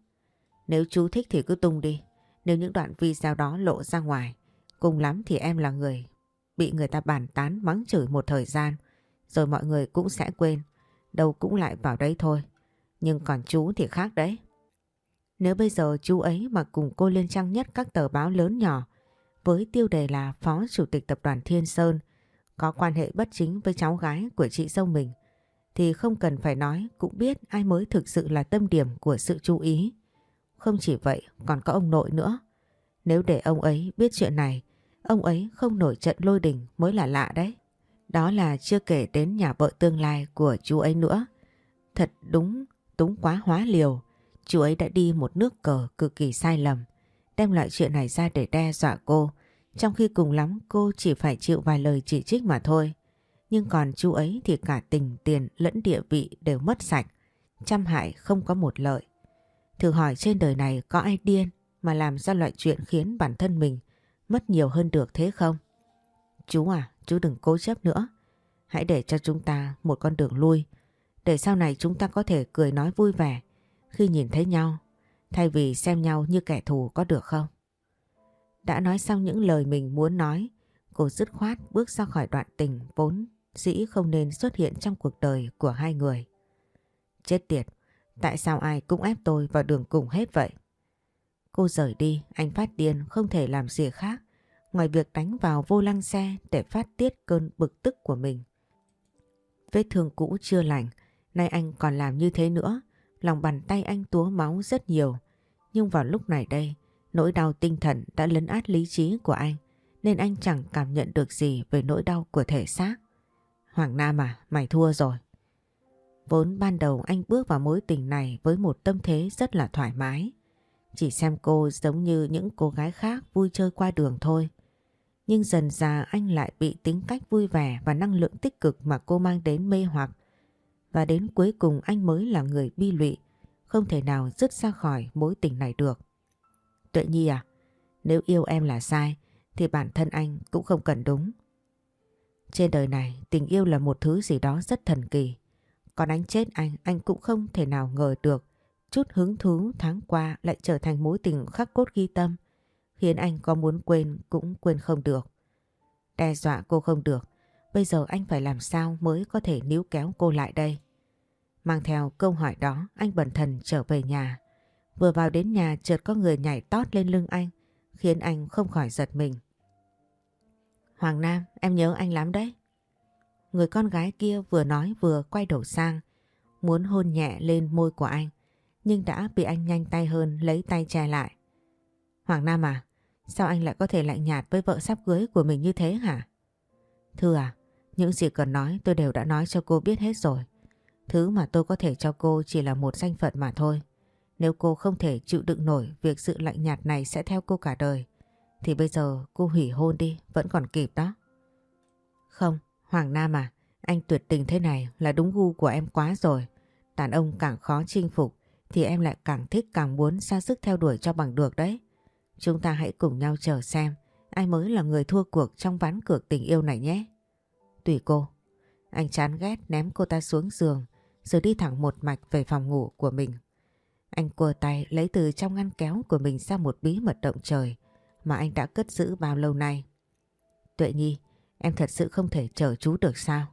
Nếu chú thích thì cứ tung đi. Nếu những đoạn video đó lộ ra ngoài, cùng lắm thì em là người bị người ta bàn tán mắng chửi một thời gian, rồi mọi người cũng sẽ quên, đâu cũng lại vào đấy thôi. Nhưng còn chú thì khác đấy. Nếu bây giờ chú ấy mà cùng cô lên trang nhất các tờ báo lớn nhỏ, với tiêu đề là Phó Chủ tịch Tập đoàn Thiên Sơn, có quan hệ bất chính với cháu gái của chị dâu mình, thì không cần phải nói cũng biết ai mới thực sự là tâm điểm của sự chú ý. Không chỉ vậy còn có ông nội nữa. Nếu để ông ấy biết chuyện này, ông ấy không nổi trận lôi đình mới là lạ đấy. Đó là chưa kể đến nhà vợ tương lai của chú ấy nữa. Thật đúng, túng quá hóa liều. Chú ấy đã đi một nước cờ cực kỳ sai lầm. Đem loại chuyện này ra để đe dọa cô. Trong khi cùng lắm cô chỉ phải chịu vài lời chỉ trích mà thôi. Nhưng còn chú ấy thì cả tình tiền lẫn địa vị đều mất sạch. Trăm hại không có một lợi. Thử hỏi trên đời này có ai điên mà làm ra loại chuyện khiến bản thân mình mất nhiều hơn được thế không? Chú à, chú đừng cố chấp nữa. Hãy để cho chúng ta một con đường lui. Để sau này chúng ta có thể cười nói vui vẻ khi nhìn thấy nhau. Thay vì xem nhau như kẻ thù có được không? Đã nói xong những lời mình muốn nói, cô dứt khoát bước ra khỏi đoạn tình vốn dĩ không nên xuất hiện trong cuộc đời của hai người. Chết tiệt, Tại sao ai cũng ép tôi vào đường cùng hết vậy? Cô rời đi, anh phát điên không thể làm gì khác ngoài việc đánh vào vô lăng xe để phát tiết cơn bực tức của mình. Vết thương cũ chưa lành, nay anh còn làm như thế nữa. Lòng bàn tay anh túa máu rất nhiều. Nhưng vào lúc này đây, nỗi đau tinh thần đã lấn át lý trí của anh, nên anh chẳng cảm nhận được gì về nỗi đau của thể xác. Hoàng Nam à, mày thua rồi. Vốn ban đầu anh bước vào mối tình này với một tâm thế rất là thoải mái. Chỉ xem cô giống như những cô gái khác vui chơi qua đường thôi. Nhưng dần dà anh lại bị tính cách vui vẻ và năng lượng tích cực mà cô mang đến mê hoặc. Và đến cuối cùng anh mới là người bi lụy, không thể nào dứt ra khỏi mối tình này được. Tuệ Nhi à, nếu yêu em là sai thì bản thân anh cũng không cần đúng. Trên đời này tình yêu là một thứ gì đó rất thần kỳ. Còn anh chết anh, anh cũng không thể nào ngờ được chút hứng thú tháng qua lại trở thành mối tình khắc cốt ghi tâm, khiến anh có muốn quên cũng quên không được. Đe dọa cô không được, bây giờ anh phải làm sao mới có thể níu kéo cô lại đây? Mang theo câu hỏi đó, anh bần thần trở về nhà. Vừa vào đến nhà chợt có người nhảy tót lên lưng anh, khiến anh không khỏi giật mình. Hoàng Nam, em nhớ anh lắm đấy. Người con gái kia vừa nói vừa quay đầu sang, muốn hôn nhẹ lên môi của anh, nhưng đã bị anh nhanh tay hơn lấy tay che lại. Hoàng Nam à, sao anh lại có thể lạnh nhạt với vợ sắp cưới của mình như thế hả? Thưa à, những gì cần nói tôi đều đã nói cho cô biết hết rồi. Thứ mà tôi có thể cho cô chỉ là một danh phận mà thôi. Nếu cô không thể chịu đựng nổi việc sự lạnh nhạt này sẽ theo cô cả đời, thì bây giờ cô hủy hôn đi, vẫn còn kịp đó. Không, Hoàng Nam à, anh tuyệt tình thế này là đúng gu của em quá rồi. Đàn ông càng khó chinh phục thì em lại càng thích càng muốn ra sức theo đuổi cho bằng được đấy. Chúng ta hãy cùng nhau chờ xem ai mới là người thua cuộc trong ván cược tình yêu này nhé. Tùy cô. Anh chán ghét ném cô ta xuống giường rồi đi thẳng một mạch về phòng ngủ của mình. Anh cua tay lấy từ trong ngăn kéo của mình ra một bí mật động trời mà anh đã cất giữ bao lâu nay. Tuệ Nhi, em thật sự không thể chờ chú được sao?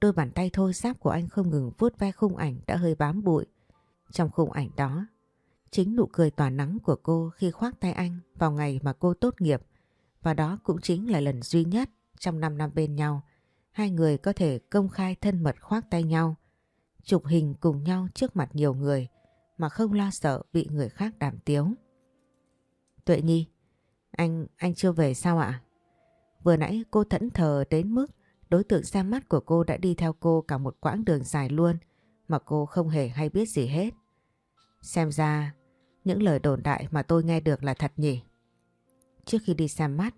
Đôi bàn tay thô giáp của anh không ngừng vuốt ve khung ảnh đã hơi bám bụi. Trong khung ảnh đó, chính nụ cười tỏa nắng của cô khi khoác tay anh vào ngày mà cô tốt nghiệp. Và đó cũng chính là lần duy nhất trong 5 năm bên nhau, hai người có thể công khai thân mật khoác tay nhau, chụp hình cùng nhau trước mặt nhiều người mà không lo sợ bị người khác đàm tiếu. Tuệ Nhi, anh, anh chưa về sao ạ? Vừa nãy cô thẫn thờ đến mức đối tượng xem mắt của cô đã đi theo cô cả một quãng đường dài luôn mà cô không hề hay biết gì hết. Xem ra những lời đồn đại mà tôi nghe được là thật nhỉ. Trước khi đi xem mắt,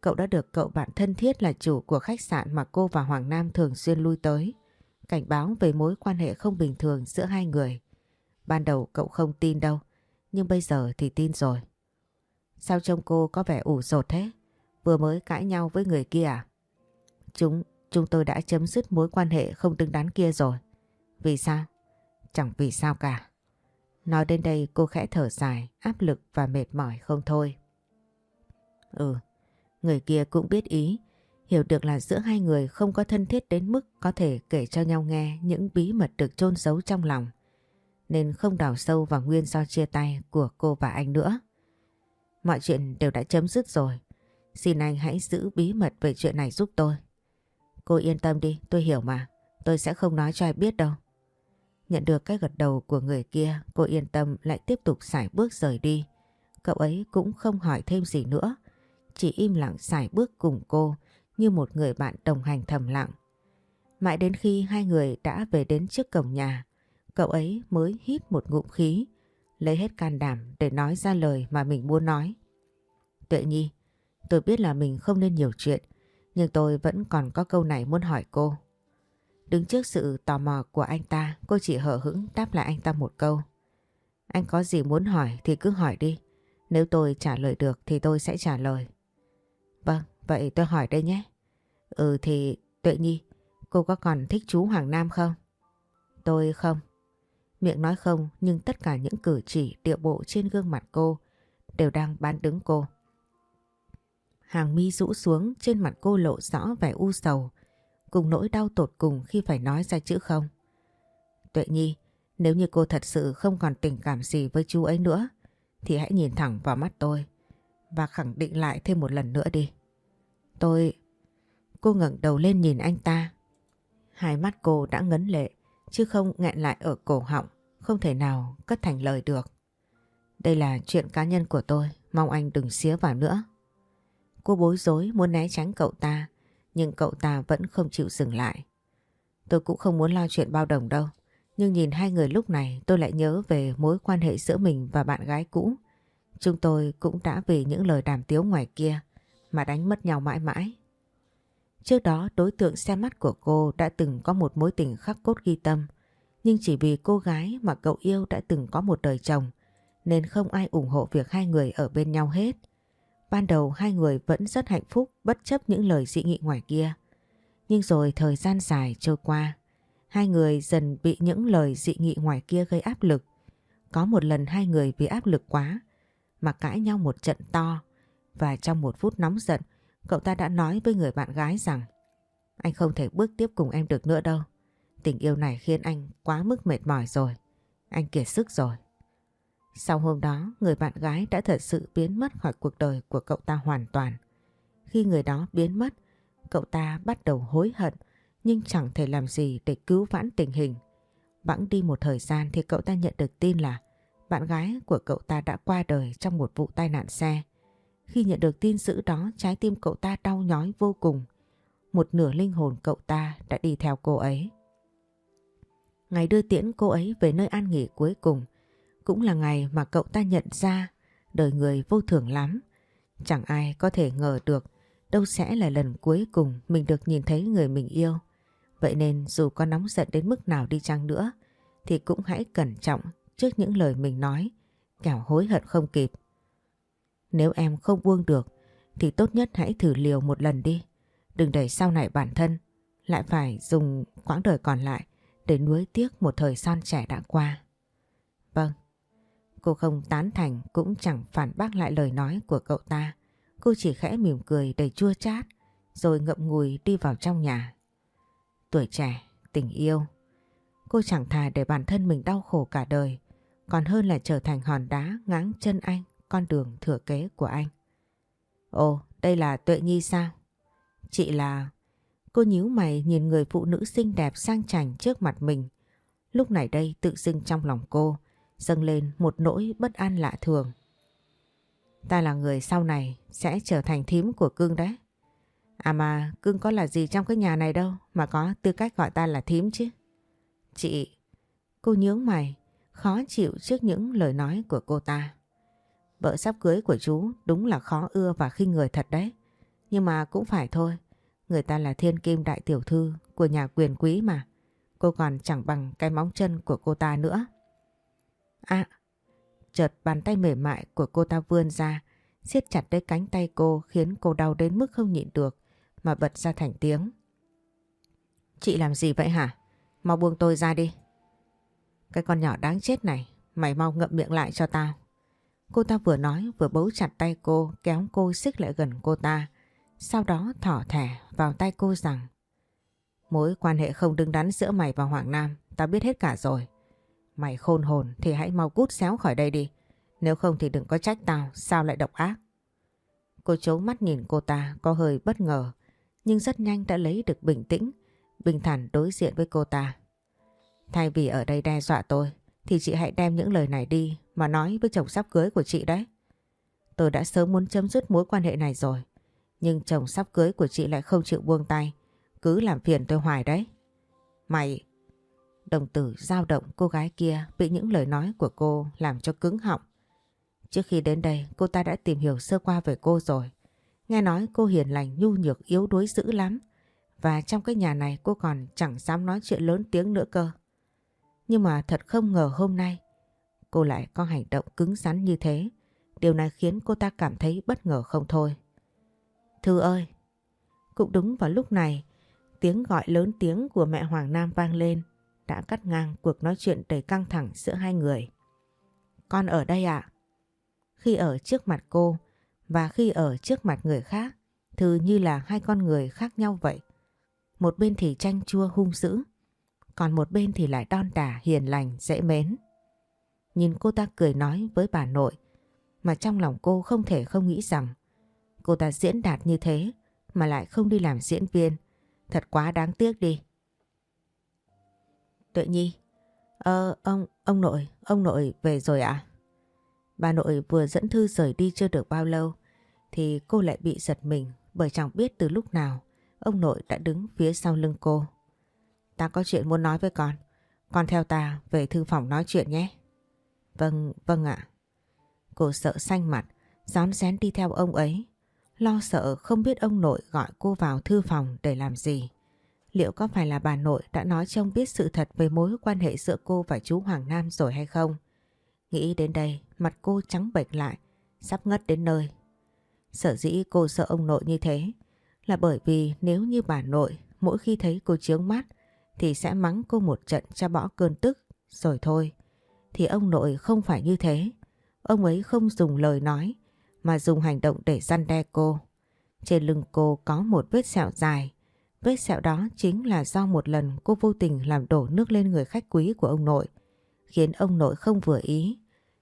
cậu đã được cậu bạn thân thiết là chủ của khách sạn mà cô và Hoàng Nam thường xuyên lui tới, cảnh báo về mối quan hệ không bình thường giữa hai người. Ban đầu cậu không tin đâu, nhưng bây giờ thì tin rồi. Sao trông cô có vẻ ủ rột thế? Vừa mới cãi nhau với người kia à? Chúng, chúng tôi đã chấm dứt mối quan hệ không đứng đắn kia rồi. Vì sao? Chẳng vì sao cả. Nói đến đây cô khẽ thở dài, áp lực và mệt mỏi không thôi. Ừ, người kia cũng biết ý, hiểu được là giữa hai người không có thân thiết đến mức có thể kể cho nhau nghe những bí mật được chôn giấu trong lòng, nên không đào sâu vào nguyên do chia tay của cô và anh nữa. Mọi chuyện đều đã chấm dứt rồi, xin anh hãy giữ bí mật về chuyện này giúp tôi. Cô yên tâm đi, tôi hiểu mà, tôi sẽ không nói cho ai biết đâu. Nhận được cái gật đầu của người kia, cô yên tâm lại tiếp tục xài bước rời đi. Cậu ấy cũng không hỏi thêm gì nữa, chỉ im lặng xài bước cùng cô như một người bạn đồng hành thầm lặng. Mãi đến khi hai người đã về đến trước cổng nhà, cậu ấy mới hít một ngụm khí, lấy hết can đảm để nói ra lời mà mình muốn nói. Tuệ Nhi, tôi biết là mình không nên nhiều chuyện, nhưng tôi vẫn còn có câu này muốn hỏi cô. Đứng trước sự tò mò của anh ta, cô chỉ hở hững đáp lại anh ta một câu. Anh có gì muốn hỏi thì cứ hỏi đi. Nếu tôi trả lời được thì tôi sẽ trả lời. Vâng, vậy tôi hỏi đây nhé. Ừ thì Tuệ Nhi, cô có còn thích chú Hoàng Nam không? Tôi không. Miệng nói không nhưng tất cả những cử chỉ địa bộ trên gương mặt cô đều đang bán đứng cô. Hàng mi rũ xuống trên mặt cô lộ rõ vẻ u sầu cùng nỗi đau tột cùng khi phải nói ra chữ không. Tuệ Nhi, nếu như cô thật sự không còn tình cảm gì với chú ấy nữa thì hãy nhìn thẳng vào mắt tôi và khẳng định lại thêm một lần nữa đi. Tôi... Cô ngẩng đầu lên nhìn anh ta. Hai mắt cô đã ngấn lệ, chứ không nghẹn lại ở cổ họng, không thể nào cất thành lời được. Đây là chuyện cá nhân của tôi, mong anh đừng xía vào nữa. Cô bối rối muốn né tránh cậu ta, nhưng cậu ta vẫn không chịu dừng lại. Tôi cũng không muốn lo chuyện bao đồng đâu, nhưng nhìn hai người lúc này tôi lại nhớ về mối quan hệ giữa mình và bạn gái cũ. Chúng tôi cũng đã vì những lời đàm tiếu ngoài kia mà đánh mất nhau mãi mãi. Trước đó đối tượng xem mắt của cô đã từng có một mối tình khắc cốt ghi tâm, nhưng chỉ vì cô gái mà cậu yêu đã từng có một đời chồng nên không ai ủng hộ việc hai người ở bên nhau hết. Ban đầu hai người vẫn rất hạnh phúc bất chấp những lời dị nghị ngoài kia. Nhưng rồi thời gian dài trôi qua, hai người dần bị những lời dị nghị ngoài kia gây áp lực. Có một lần hai người vì áp lực quá mà cãi nhau một trận to và trong một phút nóng giận cậu ta đã nói với người bạn gái rằng anh không thể bước tiếp cùng em được nữa đâu. Tình yêu này khiến anh quá mức mệt mỏi rồi. Anh kiệt sức rồi. Sau hôm đó, người bạn gái đã thật sự biến mất khỏi cuộc đời của cậu ta hoàn toàn. Khi người đó biến mất, cậu ta bắt đầu hối hận nhưng chẳng thể làm gì để cứu vãn tình hình. Bẵng đi một thời gian thì cậu ta nhận được tin là bạn gái của cậu ta đã qua đời trong một vụ tai nạn xe. Khi nhận được tin dữ đó, trái tim cậu ta đau nhói vô cùng. Một nửa linh hồn cậu ta đã đi theo cô ấy. Ngày đưa tiễn cô ấy về nơi an nghỉ cuối cùng, cũng là ngày mà cậu ta nhận ra đời người vô thường lắm. Chẳng ai có thể ngờ được đâu sẽ là lần cuối cùng mình được nhìn thấy người mình yêu. Vậy nên dù có nóng giận đến mức nào đi chăng nữa thì cũng hãy cẩn trọng trước những lời mình nói, kẻo hối hận không kịp. Nếu em không buông được thì tốt nhất hãy thử liều một lần đi. Đừng để sau này bản thân lại phải dùng quãng đời còn lại để nuối tiếc một thời son trẻ đã qua. Vâng, cô không tán thành cũng chẳng phản bác lại lời nói của cậu ta. Cô chỉ khẽ mỉm cười đầy chua chát rồi ngậm ngùi đi vào trong nhà. Tuổi trẻ, tình yêu. Cô chẳng thà để bản thân mình đau khổ cả đời còn hơn là trở thành hòn đá ngáng chân anh con đường thừa kế của anh. Ồ, đây là Tuệ Nhi sao? Chị là... Cô nhíu mày nhìn người phụ nữ xinh đẹp sang chảnh trước mặt mình. Lúc này đây tự dưng trong lòng cô dâng lên một nỗi bất an lạ thường. Ta là người sau này sẽ trở thành thím của cưng đấy. À mà cưng có là gì trong cái nhà này đâu mà có tư cách gọi ta là thím chứ. Chị, cô nhướng mày, khó chịu trước những lời nói của cô ta. Vợ sắp cưới của chú đúng là khó ưa và khinh người thật đấy. Nhưng mà cũng phải thôi. Người ta là thiên kim đại tiểu thư của nhà quyền quý mà. Cô còn chẳng bằng cái móng chân của cô ta nữa. À, chợt bàn tay mềm mại của cô ta vươn ra, siết chặt lấy cánh tay cô khiến cô đau đến mức không nhịn được mà bật ra thành tiếng. Chị làm gì vậy hả? Mau buông tôi ra đi. Cái con nhỏ đáng chết này, mày mau ngậm miệng lại cho tao. Cô ta vừa nói vừa bấu chặt tay cô, kéo cô xích lại gần cô ta. Sau đó thỏ thẻ vào tay cô rằng, Mối quan hệ không đứng đắn giữa mày và Hoàng Nam, Tao biết hết cả rồi. Mày khôn hồn thì hãy mau cút xéo khỏi đây đi. Nếu không thì đừng có trách tao, Sao lại độc ác? Cô chấu mắt nhìn cô ta, có hơi bất ngờ, Nhưng rất nhanh đã lấy được bình tĩnh, Bình thản đối diện với cô ta. Thay vì ở đây đe dọa tôi thì chị hãy đem những lời này đi Mà nói với chồng sắp cưới của chị đấy. Tôi đã sớm muốn chấm dứt mối quan hệ này rồi, Nhưng chồng sắp cưới của chị lại không chịu buông tay, Cứ làm phiền tôi hoài đấy. Mày, Đồng tử dao động cô gái kia Bị những lời nói của cô làm cho cứng họng. Trước khi đến đây, cô ta đã tìm hiểu sơ qua về cô rồi. Nghe nói cô hiền lành, nhu nhược, yếu đuối dữ lắm. Và trong cái nhà này cô còn chẳng dám nói chuyện lớn tiếng nữa cơ. Nhưng mà thật không ngờ hôm nay, Cô lại có hành động cứng rắn như thế. Điều này khiến cô ta cảm thấy bất ngờ không thôi. Thư ơi! Cũng đúng vào lúc này, Tiếng gọi lớn tiếng của mẹ Hoàng Nam vang lên, Đã cắt ngang cuộc nói chuyện đầy căng thẳng giữa hai người. Con ở đây ạ. Khi ở trước mặt cô Và khi ở trước mặt người khác Thư như là hai con người khác nhau vậy. Một bên thì chanh chua hung dữ còn một bên thì lại đon đả hiền lành dễ mến Nhìn cô ta cười nói với bà nội mà trong lòng cô không thể không nghĩ rằng cô ta diễn đạt như thế mà lại không đi làm diễn viên. Thật quá đáng tiếc đi. Tuệ Nhi. Ờ, ông, ông nội, ông nội về rồi ạ? À? Bà nội vừa dẫn Thư rời đi chưa được bao lâu thì cô lại bị giật mình bởi chẳng biết từ lúc nào ông nội đã đứng phía sau lưng cô. Ta có chuyện muốn nói với con. Con theo ta về thư phòng nói chuyện nhé. Vâng, vâng ạ. Cô sợ xanh mặt, rón rén đi theo ông ấy. Lo sợ không biết ông nội gọi cô vào thư phòng để làm gì. Liệu có phải là bà nội đã nói cho ông biết sự thật về mối quan hệ giữa cô và chú Hoàng Nam rồi hay không? Nghĩ đến đây, mặt cô trắng bệch lại, sắp ngất đến nơi. Sở dĩ cô sợ ông nội như thế là bởi vì nếu như bà nội mỗi khi thấy cô chướng mắt thì sẽ mắng cô một trận cho bỏ cơn tức rồi thôi. Thì ông nội không phải như thế. Ông ấy không dùng lời nói mà dùng hành động để săn đe cô. Trên lưng cô có một vết sẹo dài. Vết sẹo đó chính là do một lần cô vô tình làm đổ nước lên người khách quý của ông nội. Khiến ông nội không vừa ý.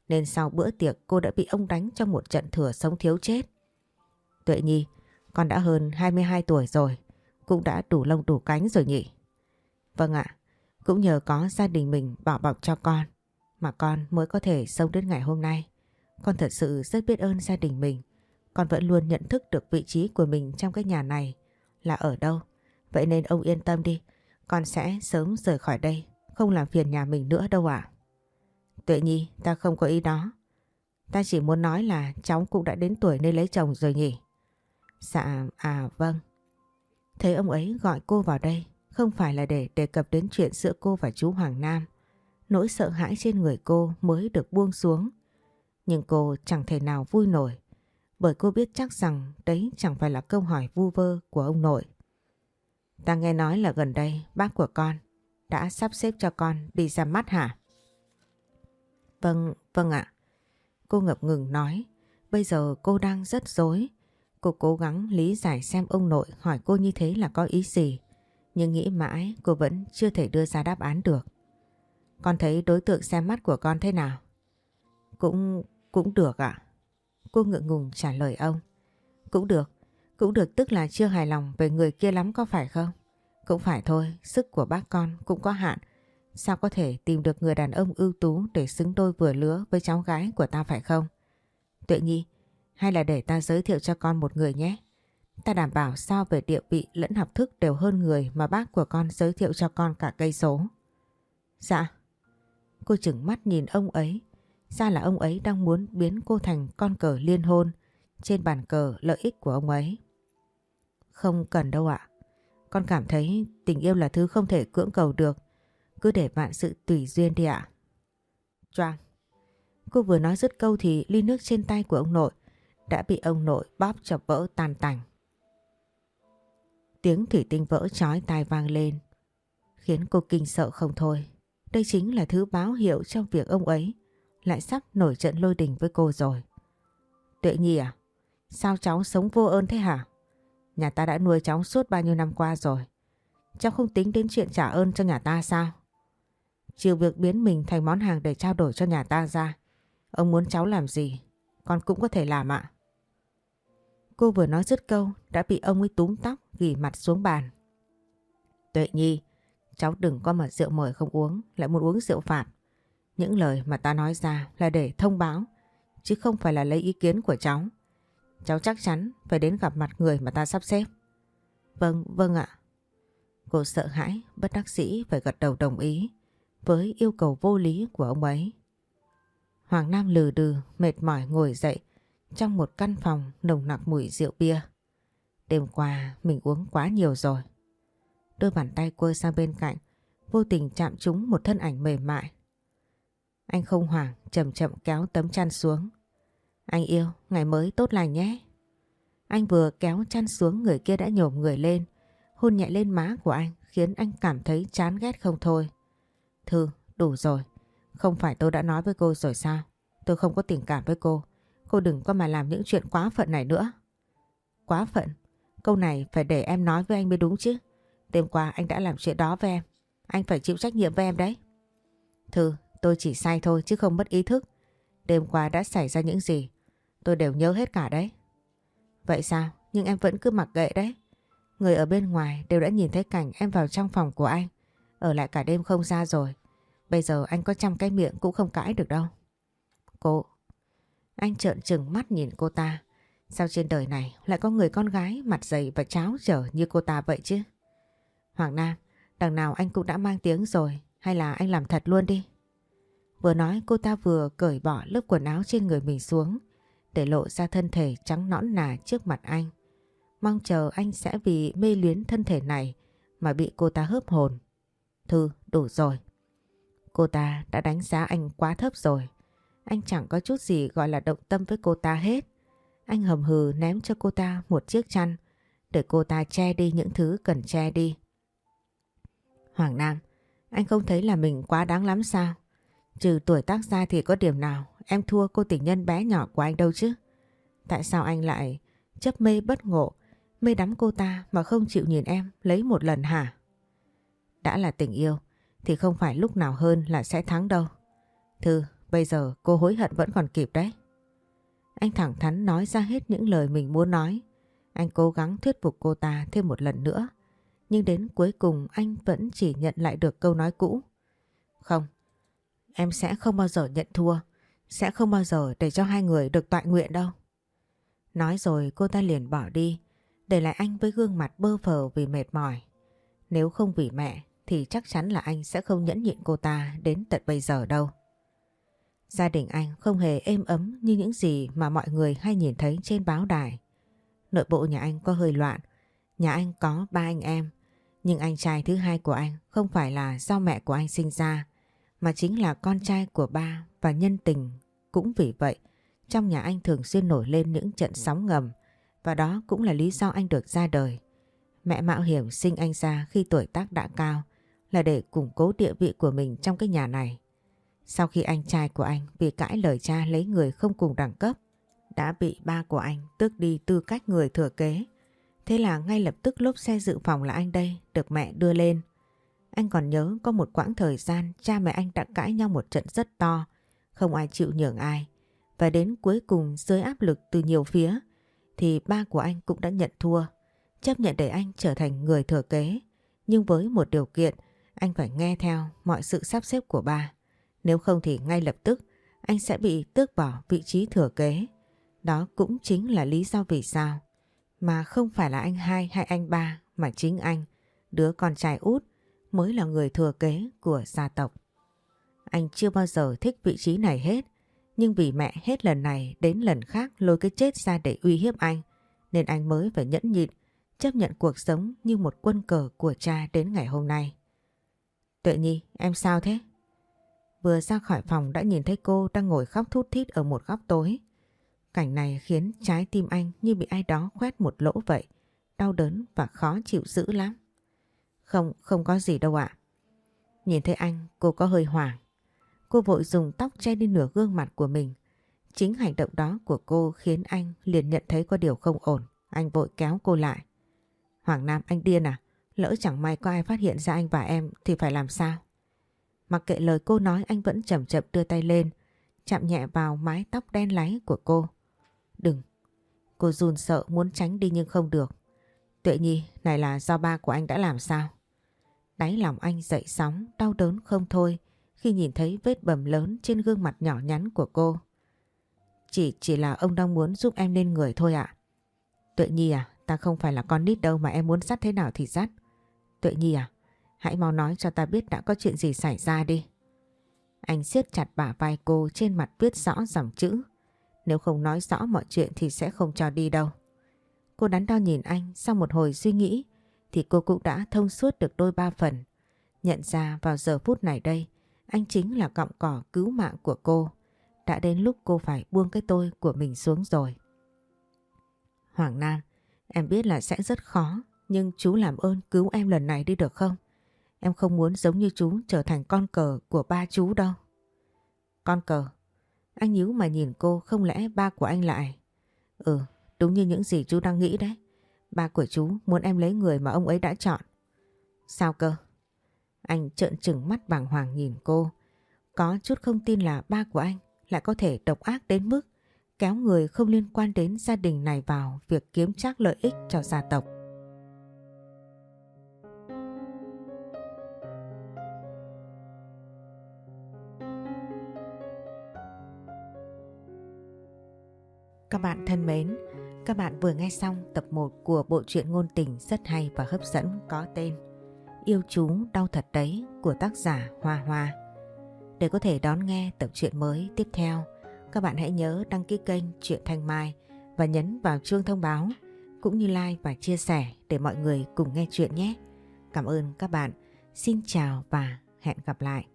Nên sau bữa tiệc cô đã bị ông đánh trong một trận thừa sống thiếu chết. Tuệ Nhi, con đã hơn 22 tuổi rồi. Cũng đã đủ lông đủ cánh rồi nhỉ? Vâng ạ, cũng nhờ có gia đình mình bảo bọc cho con mà con mới có thể sống đến ngày hôm nay. Con thật sự rất biết ơn gia đình mình. Con vẫn luôn nhận thức được vị trí của mình trong cái nhà này là ở đâu. Vậy nên ông yên tâm đi, con sẽ sớm rời khỏi đây, không làm phiền nhà mình nữa đâu ạ. Tuệ Nhi, ta không có ý đó. Ta chỉ muốn nói là cháu cũng đã đến tuổi nên lấy chồng rồi nhỉ. Dạ, à vâng. Thấy ông ấy gọi cô vào đây, không phải là để đề cập đến chuyện giữa cô và chú Hoàng Nam. Nỗi sợ hãi trên người cô mới được buông xuống. Nhưng cô chẳng thể nào vui nổi, bởi cô biết chắc rằng đấy chẳng phải là câu hỏi vu vơ của ông nội. Ta nghe nói là gần đây bác của con đã sắp xếp cho con đi ra mắt hả? Vâng, vâng ạ. Cô ngập ngừng nói, bây giờ cô đang rất dối. Cô cố gắng lý giải xem ông nội hỏi cô như thế là có ý gì. Nhưng nghĩ mãi cô vẫn chưa thể đưa ra đáp án được. Con thấy đối tượng xem mắt của con thế nào? Cũng, cũng được ạ. Cô ngượng ngùng trả lời ông. Cũng được, cũng được tức là chưa hài lòng về người kia lắm có phải không? Cũng phải thôi, sức của bác con cũng có hạn. Sao có thể tìm được người đàn ông ưu tú để xứng đôi vừa lứa với cháu gái của ta phải không? Tuệ Nhi, hay là để ta giới thiệu cho con một người nhé? Ta đảm bảo sao về địa vị lẫn học thức đều hơn người mà bác của con giới thiệu cho con cả cây số. Dạ. Cô chừng mắt nhìn ông ấy. Ra là ông ấy đang muốn biến cô thành con cờ liên hôn trên bàn cờ lợi ích của ông ấy. Không cần đâu ạ. Con cảm thấy tình yêu là thứ không thể cưỡng cầu được. Cứ để vạn sự tùy duyên đi ạ. Choang. Cô vừa nói dứt câu thì ly nước trên tay của ông nội đã bị ông nội bóp chọc vỡ tan tành. Tiếng thủy tinh vỡ chói tai vang lên, khiến cô kinh sợ không thôi. Đây chính là thứ báo hiệu trong việc ông ấy lại sắp nổi trận lôi đình với cô rồi. Tuệ Nhi à, sao cháu sống vô ơn thế hả? Nhà ta đã nuôi cháu suốt bao nhiêu năm qua rồi. Cháu không tính đến chuyện trả ơn cho nhà ta sao? Trừ việc biến mình thành món hàng để trao đổi cho nhà ta ra. Ông muốn cháu làm gì? Con cũng có thể làm ạ. Cô vừa nói dứt câu đã bị ông ấy túm tóc ghi mặt xuống bàn. Tuệ Nhi, cháu đừng có mà rượu mời không uống, lại muốn uống rượu phạt. Những lời mà ta nói ra là để thông báo, chứ không phải là lấy ý kiến của cháu. Cháu chắc chắn phải đến gặp mặt người mà ta sắp xếp. Vâng, vâng ạ. Cô sợ hãi, bất đắc dĩ phải gật đầu đồng ý với yêu cầu vô lý của ông ấy. Hoàng Nam lừ đừ, mệt mỏi ngồi dậy trong một căn phòng nồng nặc mùi rượu bia. Đêm qua mình uống quá nhiều rồi. Đôi bàn tay quơ sang bên cạnh, vô tình chạm trúng một thân ảnh mềm mại. Anh không hoảng, chậm chậm kéo tấm chăn xuống. Anh yêu, ngày mới tốt lành nhé. Anh vừa kéo chăn xuống người kia đã nhổm người lên, hôn nhẹ lên má của anh khiến anh cảm thấy chán ghét không thôi. Thư, đủ rồi. Không phải tôi đã nói với cô rồi sao? Tôi không có tình cảm với cô. Cô đừng có mà làm những chuyện quá phận này nữa. Quá phận? Câu này phải để em nói với anh mới đúng chứ. Đêm qua anh đã làm chuyện đó với em. Anh phải chịu trách nhiệm với em đấy. Thư, tôi chỉ sai thôi chứ không mất ý thức. Đêm qua đã xảy ra những gì? Tôi đều nhớ hết cả đấy. Vậy sao? Nhưng em vẫn cứ mặc kệ đấy. Người ở bên ngoài đều đã nhìn thấy cảnh em vào trong phòng của anh. Ở lại cả đêm không ra rồi. Bây giờ anh có trăm cái miệng cũng không cãi được đâu. Cô, anh trợn trừng mắt nhìn cô ta. Sao trên đời này lại có người con gái mặt dày và cháo trở như cô ta vậy chứ? Hoàng Nam, đằng nào anh cũng đã mang tiếng rồi, hay là anh làm thật luôn đi? Vừa nói cô ta vừa cởi bỏ lớp quần áo trên người mình xuống, để lộ ra thân thể trắng nõn nà trước mặt anh. Mong chờ anh sẽ vì mê luyến thân thể này mà bị cô ta hớp hồn. Thư, đủ rồi. Cô ta đã đánh giá anh quá thấp rồi. Anh chẳng có chút gì gọi là động tâm với cô ta hết. Anh hầm hừ ném cho cô ta một chiếc chăn để cô ta che đi những thứ cần che đi. Hoàng Nam, anh không thấy là mình quá đáng lắm sao? Trừ tuổi tác ra thì có điểm nào em thua cô tình nhân bé nhỏ của anh đâu chứ? Tại sao anh lại chấp mê bất ngộ, mê đắm cô ta mà không chịu nhìn em lấy một lần hả? Đã là tình yêu thì không phải lúc nào hơn là sẽ thắng đâu. Thư, bây giờ cô hối hận vẫn còn kịp đấy. Anh thẳng thắn nói ra hết những lời mình muốn nói. Anh cố gắng thuyết phục cô ta thêm một lần nữa. Nhưng đến cuối cùng anh vẫn chỉ nhận lại được câu nói cũ. Không, em sẽ không bao giờ nhận thua. Sẽ không bao giờ để cho hai người được tọa nguyện đâu. Nói rồi cô ta liền bỏ đi. Để lại anh với gương mặt bơ phờ vì mệt mỏi. Nếu không vì mẹ thì chắc chắn là anh sẽ không nhẫn nhịn cô ta đến tận bây giờ đâu. Gia đình anh không hề êm ấm như những gì mà mọi người hay nhìn thấy trên báo đài. Nội bộ nhà anh có hơi loạn, nhà anh có ba anh em, nhưng anh trai thứ hai của anh không phải là do mẹ của anh sinh ra, mà chính là con trai của ba và nhân tình. Cũng vì vậy, trong nhà anh thường xuyên nổi lên những trận sóng ngầm và đó cũng là lý do anh được ra đời. Mẹ mạo hiểm sinh anh ra khi tuổi tác đã cao là để củng cố địa vị của mình trong cái nhà này. Sau khi anh trai của anh vì cãi lời cha lấy người không cùng đẳng cấp, đã bị ba của anh tước đi tư cách người thừa kế. Thế là ngay lập tức lốp xe dự phòng là anh đây được mẹ đưa lên. Anh còn nhớ có một quãng thời gian cha mẹ anh đã cãi nhau một trận rất to, không ai chịu nhường ai. Và đến cuối cùng dưới áp lực từ nhiều phía thì ba của anh cũng đã nhận thua, chấp nhận để anh trở thành người thừa kế. Nhưng với một điều kiện, anh phải nghe theo mọi sự sắp xếp của ba. Nếu không thì ngay lập tức anh sẽ bị tước bỏ vị trí thừa kế. Đó cũng chính là lý do vì sao mà không phải là anh hai hay anh ba mà chính anh, đứa con trai út mới là người thừa kế của gia tộc. Anh chưa bao giờ thích vị trí này hết, nhưng vì mẹ hết lần này đến lần khác lôi cái chết ra để uy hiếp anh, nên anh mới phải nhẫn nhịn, chấp nhận cuộc sống như một quân cờ của cha đến ngày hôm nay. Tuệ Nhi, em sao thế? Vừa ra khỏi phòng đã nhìn thấy cô đang ngồi khóc thút thít ở một góc tối. Cảnh này khiến trái tim anh như bị ai đó khoét một lỗ vậy. Đau đớn và khó chịu dữ lắm. Không, không có gì đâu ạ. Nhìn thấy anh, cô có hơi hoảng. Cô vội dùng tóc che đi nửa gương mặt của mình. Chính hành động đó của cô khiến anh liền nhận thấy có điều không ổn. Anh vội kéo cô lại. Hoàng Nam anh điên à? Lỡ chẳng may có ai phát hiện ra anh và em thì phải làm sao? Mặc kệ lời cô nói anh vẫn chậm chậm đưa tay lên, chạm nhẹ vào mái tóc đen láy của cô. Đừng. Cô run sợ muốn tránh đi nhưng không được. Tuệ Nhi, này là do ba của anh đã làm sao? Đáy lòng anh dậy sóng, đau đớn không thôi khi nhìn thấy vết bầm lớn trên gương mặt nhỏ nhắn của cô. Chỉ chỉ là ông đang muốn giúp em lên người thôi ạ. Tuệ Nhi à, ta không phải là con nít đâu mà em muốn dắt thế nào thì dắt. Tuệ Nhi à, hãy mau nói cho ta biết đã có chuyện gì xảy ra đi. Anh siết chặt bả vai cô trên mặt viết rõ dòng chữ. Nếu không nói rõ mọi chuyện thì sẽ không cho đi đâu. Cô đắn đo nhìn anh sau một hồi suy nghĩ thì cô cũng đã thông suốt được đôi ba phần. Nhận ra vào giờ phút này đây anh chính là cọng cỏ cứu mạng của cô. Đã đến lúc cô phải buông cái tôi của mình xuống rồi. Hoàng Nam, em biết là sẽ rất khó nhưng chú làm ơn cứu em lần này đi được không? Em không muốn giống như chú trở thành con cờ của ba chú đâu. Con cờ? Anh nhíu mà nhìn cô không lẽ ba của anh lại? Ừ, đúng như những gì chú đang nghĩ đấy. Ba của chú muốn em lấy người mà ông ấy đã chọn. Sao cơ? Anh trợn trừng mắt bàng hoàng nhìn cô. Có chút không tin là ba của anh lại có thể độc ác đến mức kéo người không liên quan đến gia đình này vào việc kiếm trác lợi ích cho gia tộc. Các bạn thân mến, các bạn vừa nghe xong tập 1 của bộ truyện ngôn tình rất hay và hấp dẫn có tên Yêu chú đau thật đấy của tác giả Hoa Hoa. Để có thể đón nghe tập truyện mới tiếp theo, các bạn hãy nhớ đăng ký kênh Truyện Thanh Mai và nhấn vào chuông thông báo cũng như like và chia sẻ để mọi người cùng nghe chuyện nhé. Cảm ơn các bạn. Xin chào và hẹn gặp lại.